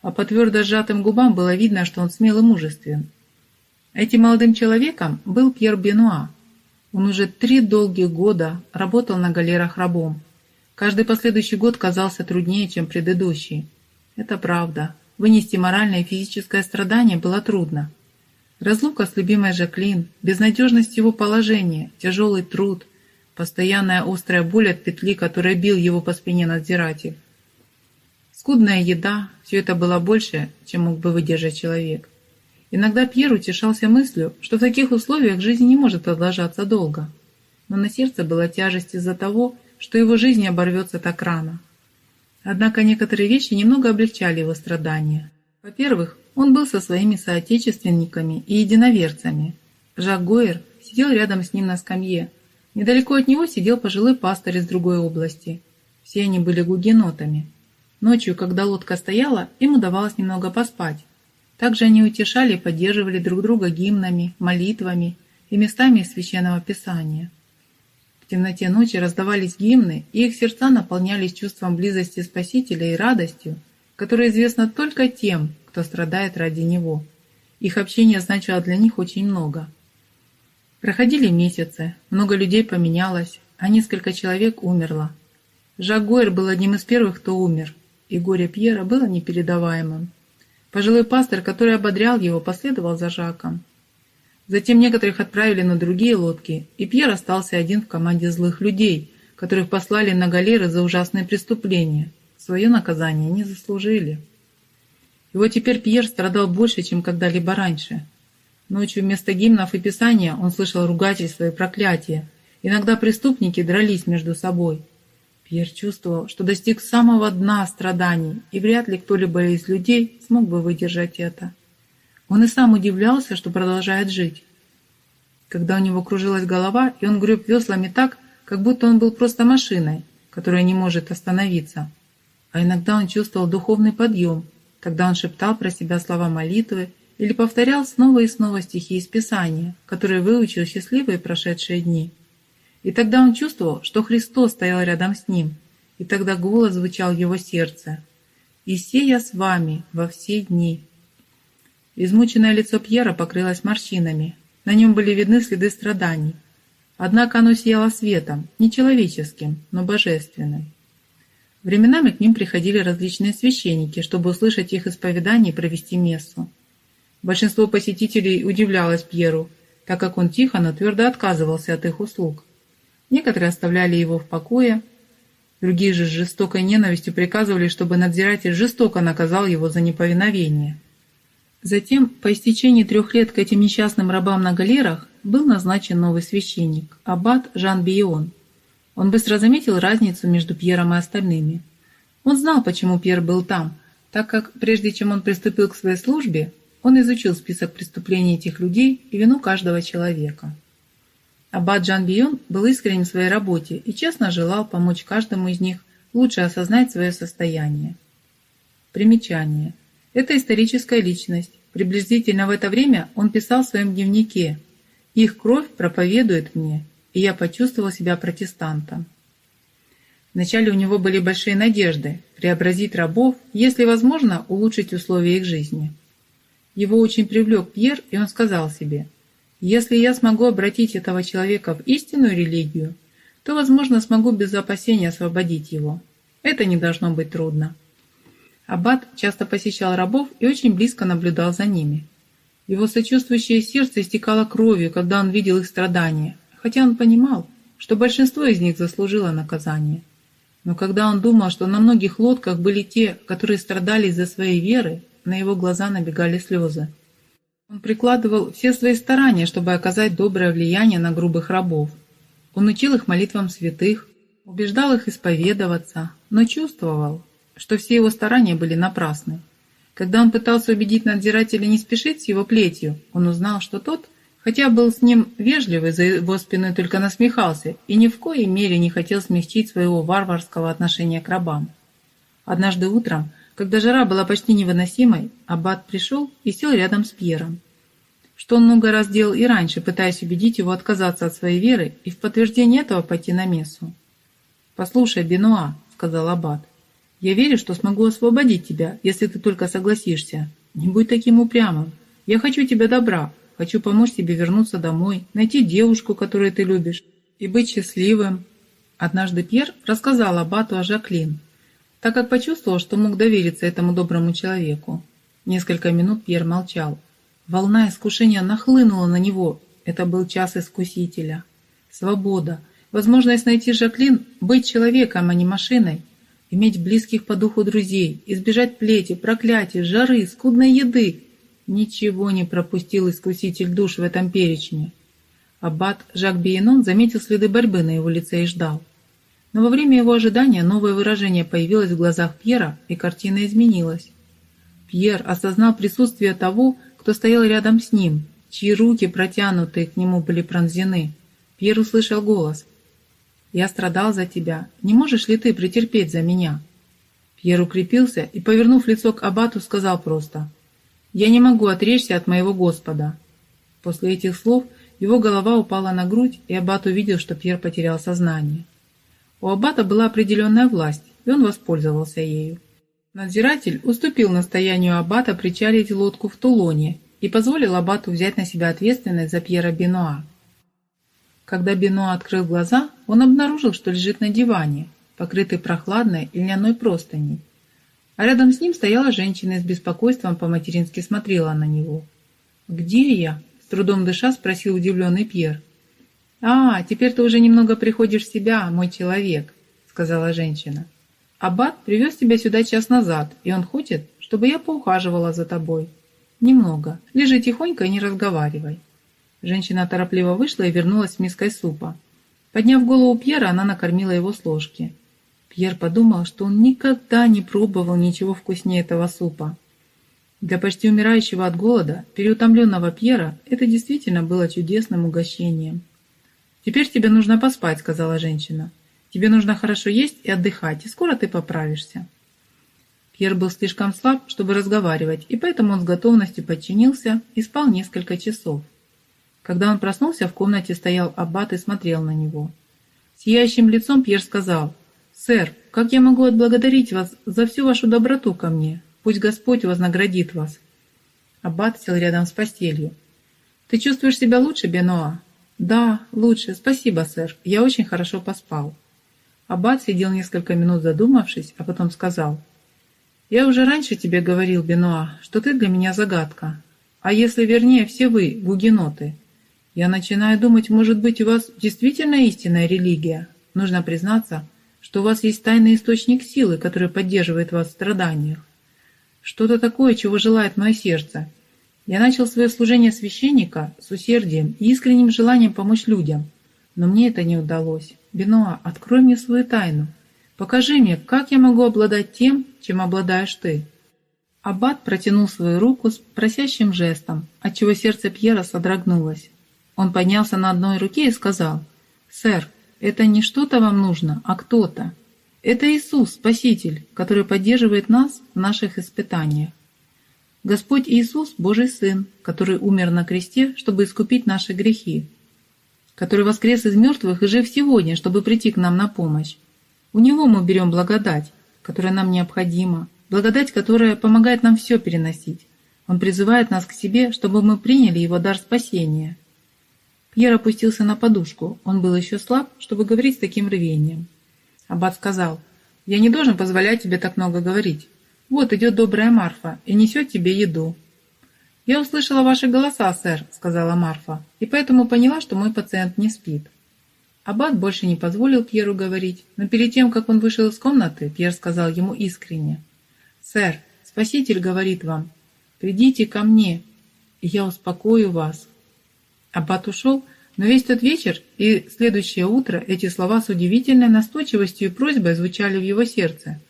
Speaker 1: А по твердо сжатым губам было видно, что он смел и мужествен. Этим молодым человеком был Пьер Бенуа. Он уже три долгих года работал на галерах рабом. Каждый последующий год казался труднее, чем предыдущий. Это правда. Вынести моральное и физическое страдание было трудно. Разлука с любимой Жаклин, безнадежность его положения, тяжелый труд, постоянная острая боль от петли, которая бил его по спине надзиратель. Скудная еда – все это было больше, чем мог бы выдержать человек. Иногда Пьер утешался мыслью, что в таких условиях жизнь не может продолжаться долго. Но на сердце была тяжесть из-за того, что его жизнь оборвется так рано. Однако некоторые вещи немного облегчали его страдания. Во-первых, он был со своими соотечественниками и единоверцами. Жак Гойер сидел рядом с ним на скамье. Недалеко от него сидел пожилой пастор из другой области. Все они были гугенотами. Ночью, когда лодка стояла, им удавалось немного поспать. Также они утешали и поддерживали друг друга гимнами, молитвами и местами из Священного Писания. В темноте ночи раздавались гимны, и их сердца наполнялись чувством близости Спасителя и радостью, которая известна только тем, кто страдает ради него. Их общение значило для них очень много. Проходили месяцы, много людей поменялось, а несколько человек умерло. Жак Гойер был одним из первых, кто умер, и горе Пьера было непередаваемым. Пожилой пастор, который ободрял его, последовал за Жаком. Затем некоторых отправили на другие лодки, и Пьер остался один в команде злых людей, которых послали на галеры за ужасные преступления. Свое наказание не заслужили. И вот теперь Пьер страдал больше, чем когда-либо раньше. Ночью вместо гимнов и писания он слышал ругательства и проклятия. Иногда преступники дрались между собой. Пьер чувствовал, что достиг самого дна страданий, и вряд ли кто-либо из людей смог бы выдержать это. Он и сам удивлялся, что продолжает жить. Когда у него кружилась голова, и он греб веслами так, как будто он был просто машиной, которая не может остановиться. А иногда он чувствовал духовный подъем, Тогда он шептал про себя слова молитвы или повторял снова и снова стихи из Писания, которые выучил счастливые прошедшие дни. И тогда он чувствовал, что Христос стоял рядом с ним, и тогда голос звучал в его сердце. «И я с вами во все дни». Измученное лицо Пьера покрылось морщинами, на нем были видны следы страданий. Однако оно сияло светом, не человеческим, но божественным. Временами к ним приходили различные священники, чтобы услышать их исповедание и провести мессу. Большинство посетителей удивлялось Пьеру, так как он тихо, но твердо отказывался от их услуг. Некоторые оставляли его в покое, другие же с жестокой ненавистью приказывали, чтобы надзиратель жестоко наказал его за неповиновение. Затем, по истечении трех лет к этим несчастным рабам на галерах, был назначен новый священник, аббат Жан Бион, он быстро заметил разницу между Пьером и остальными. Он знал, почему Пьер был там, так как, прежде чем он приступил к своей службе, он изучил список преступлений этих людей и вину каждого человека. Аббат Жан Бион был искренен в своей работе и честно желал помочь каждому из них лучше осознать свое состояние. Примечание. Это историческая личность. Приблизительно в это время он писал в своем дневнике «Их кровь проповедует мне, и я почувствовал себя протестантом. Вначале у него были большие надежды преобразить рабов, если возможно, улучшить условия их жизни. Его очень привлек Пьер, и он сказал себе, «Если я смогу обратить этого человека в истинную религию, то, возможно, смогу без опасения освободить его. Это не должно быть трудно». Аббат часто посещал рабов и очень близко наблюдал за ними. Его сочувствующее сердце истекало кровью, когда он видел их страдания, хотя он понимал, что большинство из них заслужило наказание. Но когда он думал, что на многих лодках были те, которые страдали из-за своей веры, на его глаза набегали слезы. Он прикладывал все свои старания, чтобы оказать доброе влияние на грубых рабов. Он учил их молитвам святых, убеждал их исповедоваться, но чувствовал, что все его старания были напрасны. Когда он пытался убедить надзирателя не спешить с его плетью, он узнал, что тот Хотя был с ним вежливый, за его спиной только насмехался и ни в коей мере не хотел смягчить своего варварского отношения к рабам. Однажды утром, когда жара была почти невыносимой, Аббат пришел и сел рядом с Пьером. Что он много раз делал и раньше, пытаясь убедить его отказаться от своей веры и в подтверждение этого пойти на мессу. «Послушай, Бенуа», — сказал Аббат, — «я верю, что смогу освободить тебя, если ты только согласишься. Не будь таким упрямым. Я хочу тебе добра, хочу помочь тебе вернуться домой, найти девушку, которую ты любишь, и быть счастливым». Однажды Пьер рассказал Аббату о Жаклин, так как почувствовал, что мог довериться этому доброму человеку. Несколько минут Пьер молчал. Волна искушения нахлынула на него. Это был час искусителя. Свобода — Возможность найти Жаклин, быть человеком, а не машиной, иметь близких по духу друзей, избежать плети, проклятий, жары, скудной еды. Ничего не пропустил искуситель душ в этом перечне. Аббат Жак Биенон заметил следы борьбы на его лице и ждал. Но во время его ожидания новое выражение появилось в глазах Пьера, и картина изменилась. Пьер осознал присутствие того, кто стоял рядом с ним, чьи руки, протянутые к нему, были пронзены. Пьер услышал голос – я страдал за тебя. Не можешь ли ты претерпеть за меня?» Пьер укрепился и, повернув лицо к абату, сказал просто «Я не могу отречься от моего Господа». После этих слов его голова упала на грудь, и аббат увидел, что Пьер потерял сознание. У аббата была определенная власть, и он воспользовался ею. Надзиратель уступил настоянию аббата причалить лодку в Тулоне и позволил аббату взять на себя ответственность за Пьера Бенуа. Когда Бино открыл глаза, он обнаружил, что лежит на диване, покрытый прохладной льняной простыней. А рядом с ним стояла женщина и с беспокойством по-матерински смотрела на него. «Где я?» – с трудом дыша спросил удивленный Пьер. «А, теперь ты уже немного приходишь в себя, мой человек», – сказала женщина. «Аббат привез тебя сюда час назад, и он хочет, чтобы я поухаживала за тобой. Немного. Лежи тихонько и не разговаривай». Женщина торопливо вышла и вернулась с миской супа. Подняв голову Пьера, она накормила его с ложки. Пьер подумал, что он никогда не пробовал ничего вкуснее этого супа. Для почти умирающего от голода, переутомленного Пьера, это действительно было чудесным угощением. «Теперь тебе нужно поспать», — сказала женщина. «Тебе нужно хорошо есть и отдыхать, и скоро ты поправишься». Пьер был слишком слаб, чтобы разговаривать, и поэтому он с готовностью подчинился и спал несколько часов. Когда он проснулся, в комнате стоял аббат и смотрел на него. Сияющим лицом Пьер сказал, «Сэр, как я могу отблагодарить вас за всю вашу доброту ко мне? Пусть Господь вознаградит вас». Аббат сел рядом с постелью. «Ты чувствуешь себя лучше, Бенуа?» «Да, лучше. Спасибо, сэр. Я очень хорошо поспал». Аббат сидел несколько минут задумавшись, а потом сказал, «Я уже раньше тебе говорил, Бенуа, что ты для меня загадка. А если вернее, все вы, гугеноты, я начинаю думать, может быть, у вас действительно истинная религия. Нужно признаться, что у вас есть тайный источник силы, который поддерживает вас в страданиях. Что-то такое, чего желает мое сердце. Я начал свое служение священника с усердием и искренним желанием помочь людям, но мне это не удалось. Бенуа, открой мне свою тайну. Покажи мне, как я могу обладать тем, чем обладаешь ты. Аббат протянул свою руку с просящим жестом, отчего сердце Пьера содрогнулось. Он поднялся на одной руке и сказал, «Сэр, это не что-то вам нужно, а кто-то. Это Иисус, Спаситель, который поддерживает нас в наших испытаниях. Господь Иисус – Божий Сын, который умер на кресте, чтобы искупить наши грехи, который воскрес из мертвых и жив сегодня, чтобы прийти к нам на помощь. У Него мы берем благодать, которая нам необходима, благодать, которая помогает нам все переносить. Он призывает нас к себе, чтобы мы приняли Его дар спасения – Пьер опустился на подушку. Он был еще слаб, чтобы говорить с таким рвением. Аббат сказал, «Я не должен позволять тебе так много говорить. Вот идет добрая Марфа и несет тебе еду». «Я услышала ваши голоса, сэр», — сказала Марфа, «и поэтому поняла, что мой пациент не спит». Аббат больше не позволил Пьеру говорить, но перед тем, как он вышел из комнаты, Пьер сказал ему искренне, «Сэр, Спаситель говорит вам, придите ко мне, и я успокою вас». Аббат ушел, но весь тот вечер и следующее утро эти слова с удивительной настойчивостью и просьбой звучали в его сердце.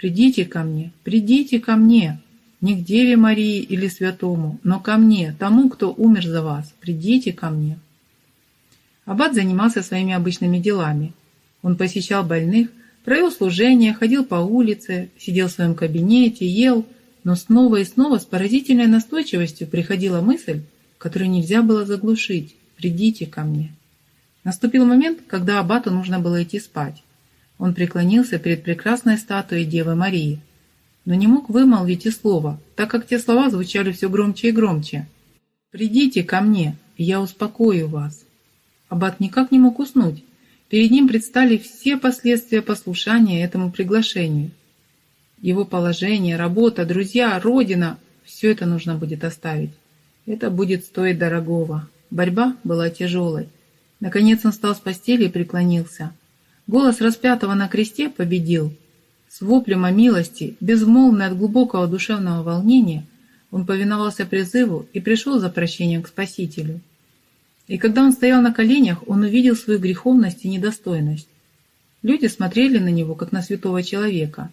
Speaker 1: «Придите ко мне, придите ко мне!» Не к Деве Марии или святому, но ко мне, тому, кто умер за вас. Придите ко мне». Аббат занимался своими обычными делами. Он посещал больных, провел служение, ходил по улице, сидел в своем кабинете, ел, но снова и снова с поразительной настойчивостью приходила мысль, которую нельзя было заглушить «Придите ко мне». Наступил момент, когда аббату нужно было идти спать. Он преклонился перед прекрасной статуей Девы Марии, но не мог вымолвить и слова, так как те слова звучали все громче и громче. «Придите ко мне, я успокою вас». Аббат никак не мог уснуть. Перед ним предстали все последствия послушания этому приглашению. Его положение, работа, друзья, родина – все это нужно будет оставить. Это будет стоить дорогого. Борьба была тяжелой. Наконец он встал с постели и преклонился. Голос распятого на кресте победил. С воплем о милости, безмолвный от глубокого душевного волнения, он повиновался призыву и пришел за прощением к Спасителю. И когда он стоял на коленях, он увидел свою греховность и недостойность. Люди смотрели на него, как на святого человека.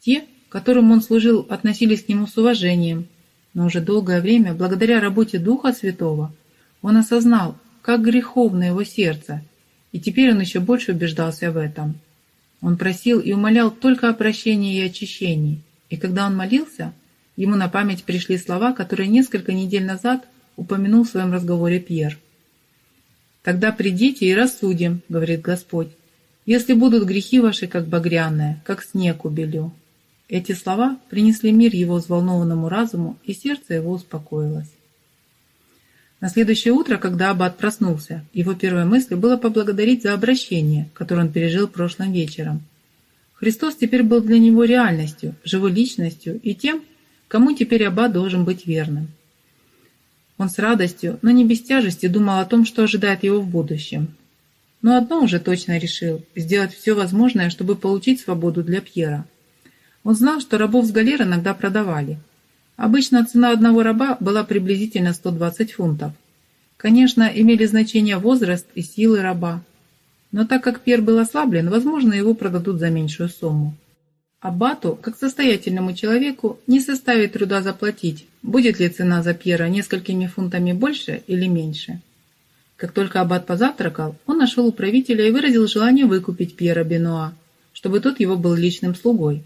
Speaker 1: Те, которым он служил, относились к нему с уважением, но уже долгое время, благодаря работе Духа Святого, он осознал, как греховно его сердце, и теперь он еще больше убеждался в этом. Он просил и умолял только о прощении и очищении, и когда он молился, ему на память пришли слова, которые несколько недель назад упомянул в своем разговоре Пьер. «Тогда придите и рассудим», — говорит Господь, «если будут грехи ваши, как багряные, как снег убелю». Эти слова принесли мир его взволнованному разуму, и сердце его успокоилось. На следующее утро, когда Аббат проснулся, его первой мыслью было поблагодарить за обращение, которое он пережил прошлым вечером. Христос теперь был для него реальностью, живой личностью и тем, кому теперь Аббат должен быть верным. Он с радостью, но не без тяжести думал о том, что ожидает его в будущем. Но одно уже точно решил – сделать все возможное, чтобы получить свободу для Пьера. Он знал, что рабов с галер иногда продавали. Обычно цена одного раба была приблизительно 120 фунтов. Конечно, имели значение возраст и силы раба. Но так как Пьер был ослаблен, возможно, его продадут за меньшую сумму. Аббату, как состоятельному человеку, не составит труда заплатить, будет ли цена за Пьера несколькими фунтами больше или меньше. Как только Аббат позавтракал, он нашел управителя и выразил желание выкупить Пьера Бенуа, чтобы тот его был личным слугой.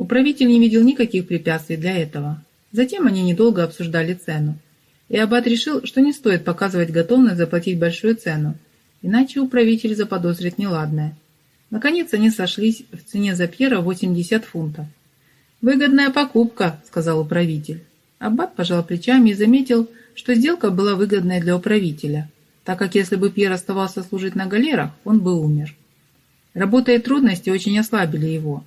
Speaker 1: Управитель не видел никаких препятствий для этого. Затем они недолго обсуждали цену. И Аббат решил, что не стоит показывать готовность заплатить большую цену, иначе управитель заподозрит неладное – Наконец они сошлись в цене за Пьера 80 фунтов. «Выгодная покупка», — сказал управитель. Аббат пожал плечами и заметил, что сделка была выгодная для управителя, так как если бы Пьер оставался служить на галерах, он бы умер. Работа и трудности очень ослабили его.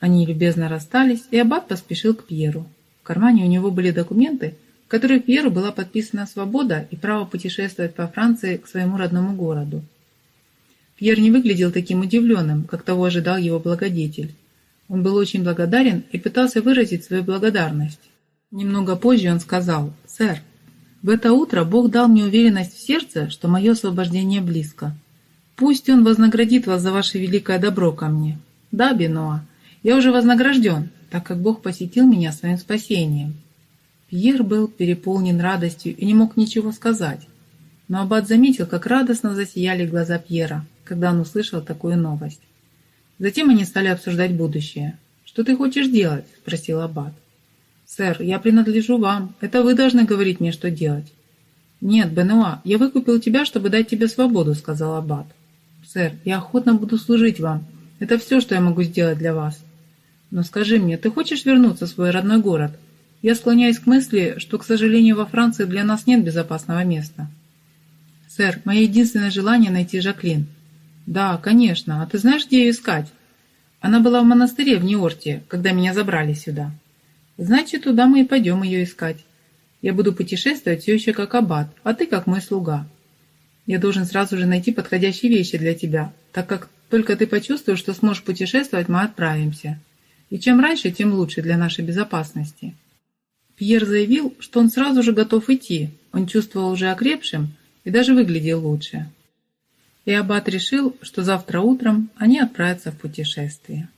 Speaker 1: Они любезно расстались, и Аббат поспешил к Пьеру. В кармане у него были документы, в которых Пьеру была подписана свобода и право путешествовать по Франции к своему родному городу. Пьер не выглядел таким удивленным, как того ожидал его благодетель. Он был очень благодарен и пытался выразить свою благодарность. Немного позже он сказал, «Сэр, в это утро Бог дал мне уверенность в сердце, что мое освобождение близко. Пусть Он вознаградит вас за ваше великое добро ко мне. Да, Бенуа, я уже вознагражден, так как Бог посетил меня своим спасением». Пьер был переполнен радостью и не мог ничего сказать. Но Аббат заметил, как радостно засияли глаза Пьера когда он услышал такую новость. Затем они стали обсуждать будущее. «Что ты хочешь делать?» – спросил Аббат. «Сэр, я принадлежу вам. Это вы должны говорить мне, что делать». «Нет, Бенуа, я выкупил тебя, чтобы дать тебе свободу», – сказал Аббат. «Сэр, я охотно буду служить вам. Это все, что я могу сделать для вас. Но скажи мне, ты хочешь вернуться в свой родной город? Я склоняюсь к мысли, что, к сожалению, во Франции для нас нет безопасного места». «Сэр, мое единственное желание – найти Жаклин. «Да, конечно. А ты знаешь, где ее искать?» «Она была в монастыре в Ниорте, когда меня забрали сюда». «Значит, туда мы и пойдем ее искать. Я буду путешествовать все еще как аббат, а ты как мой слуга. Я должен сразу же найти подходящие вещи для тебя, так как только ты почувствуешь, что сможешь путешествовать, мы отправимся. И чем раньше, тем лучше для нашей безопасности». Пьер заявил, что он сразу же готов идти. Он чувствовал уже окрепшим и даже выглядел лучше и аббат решил, что завтра утром они отправятся в путешествие.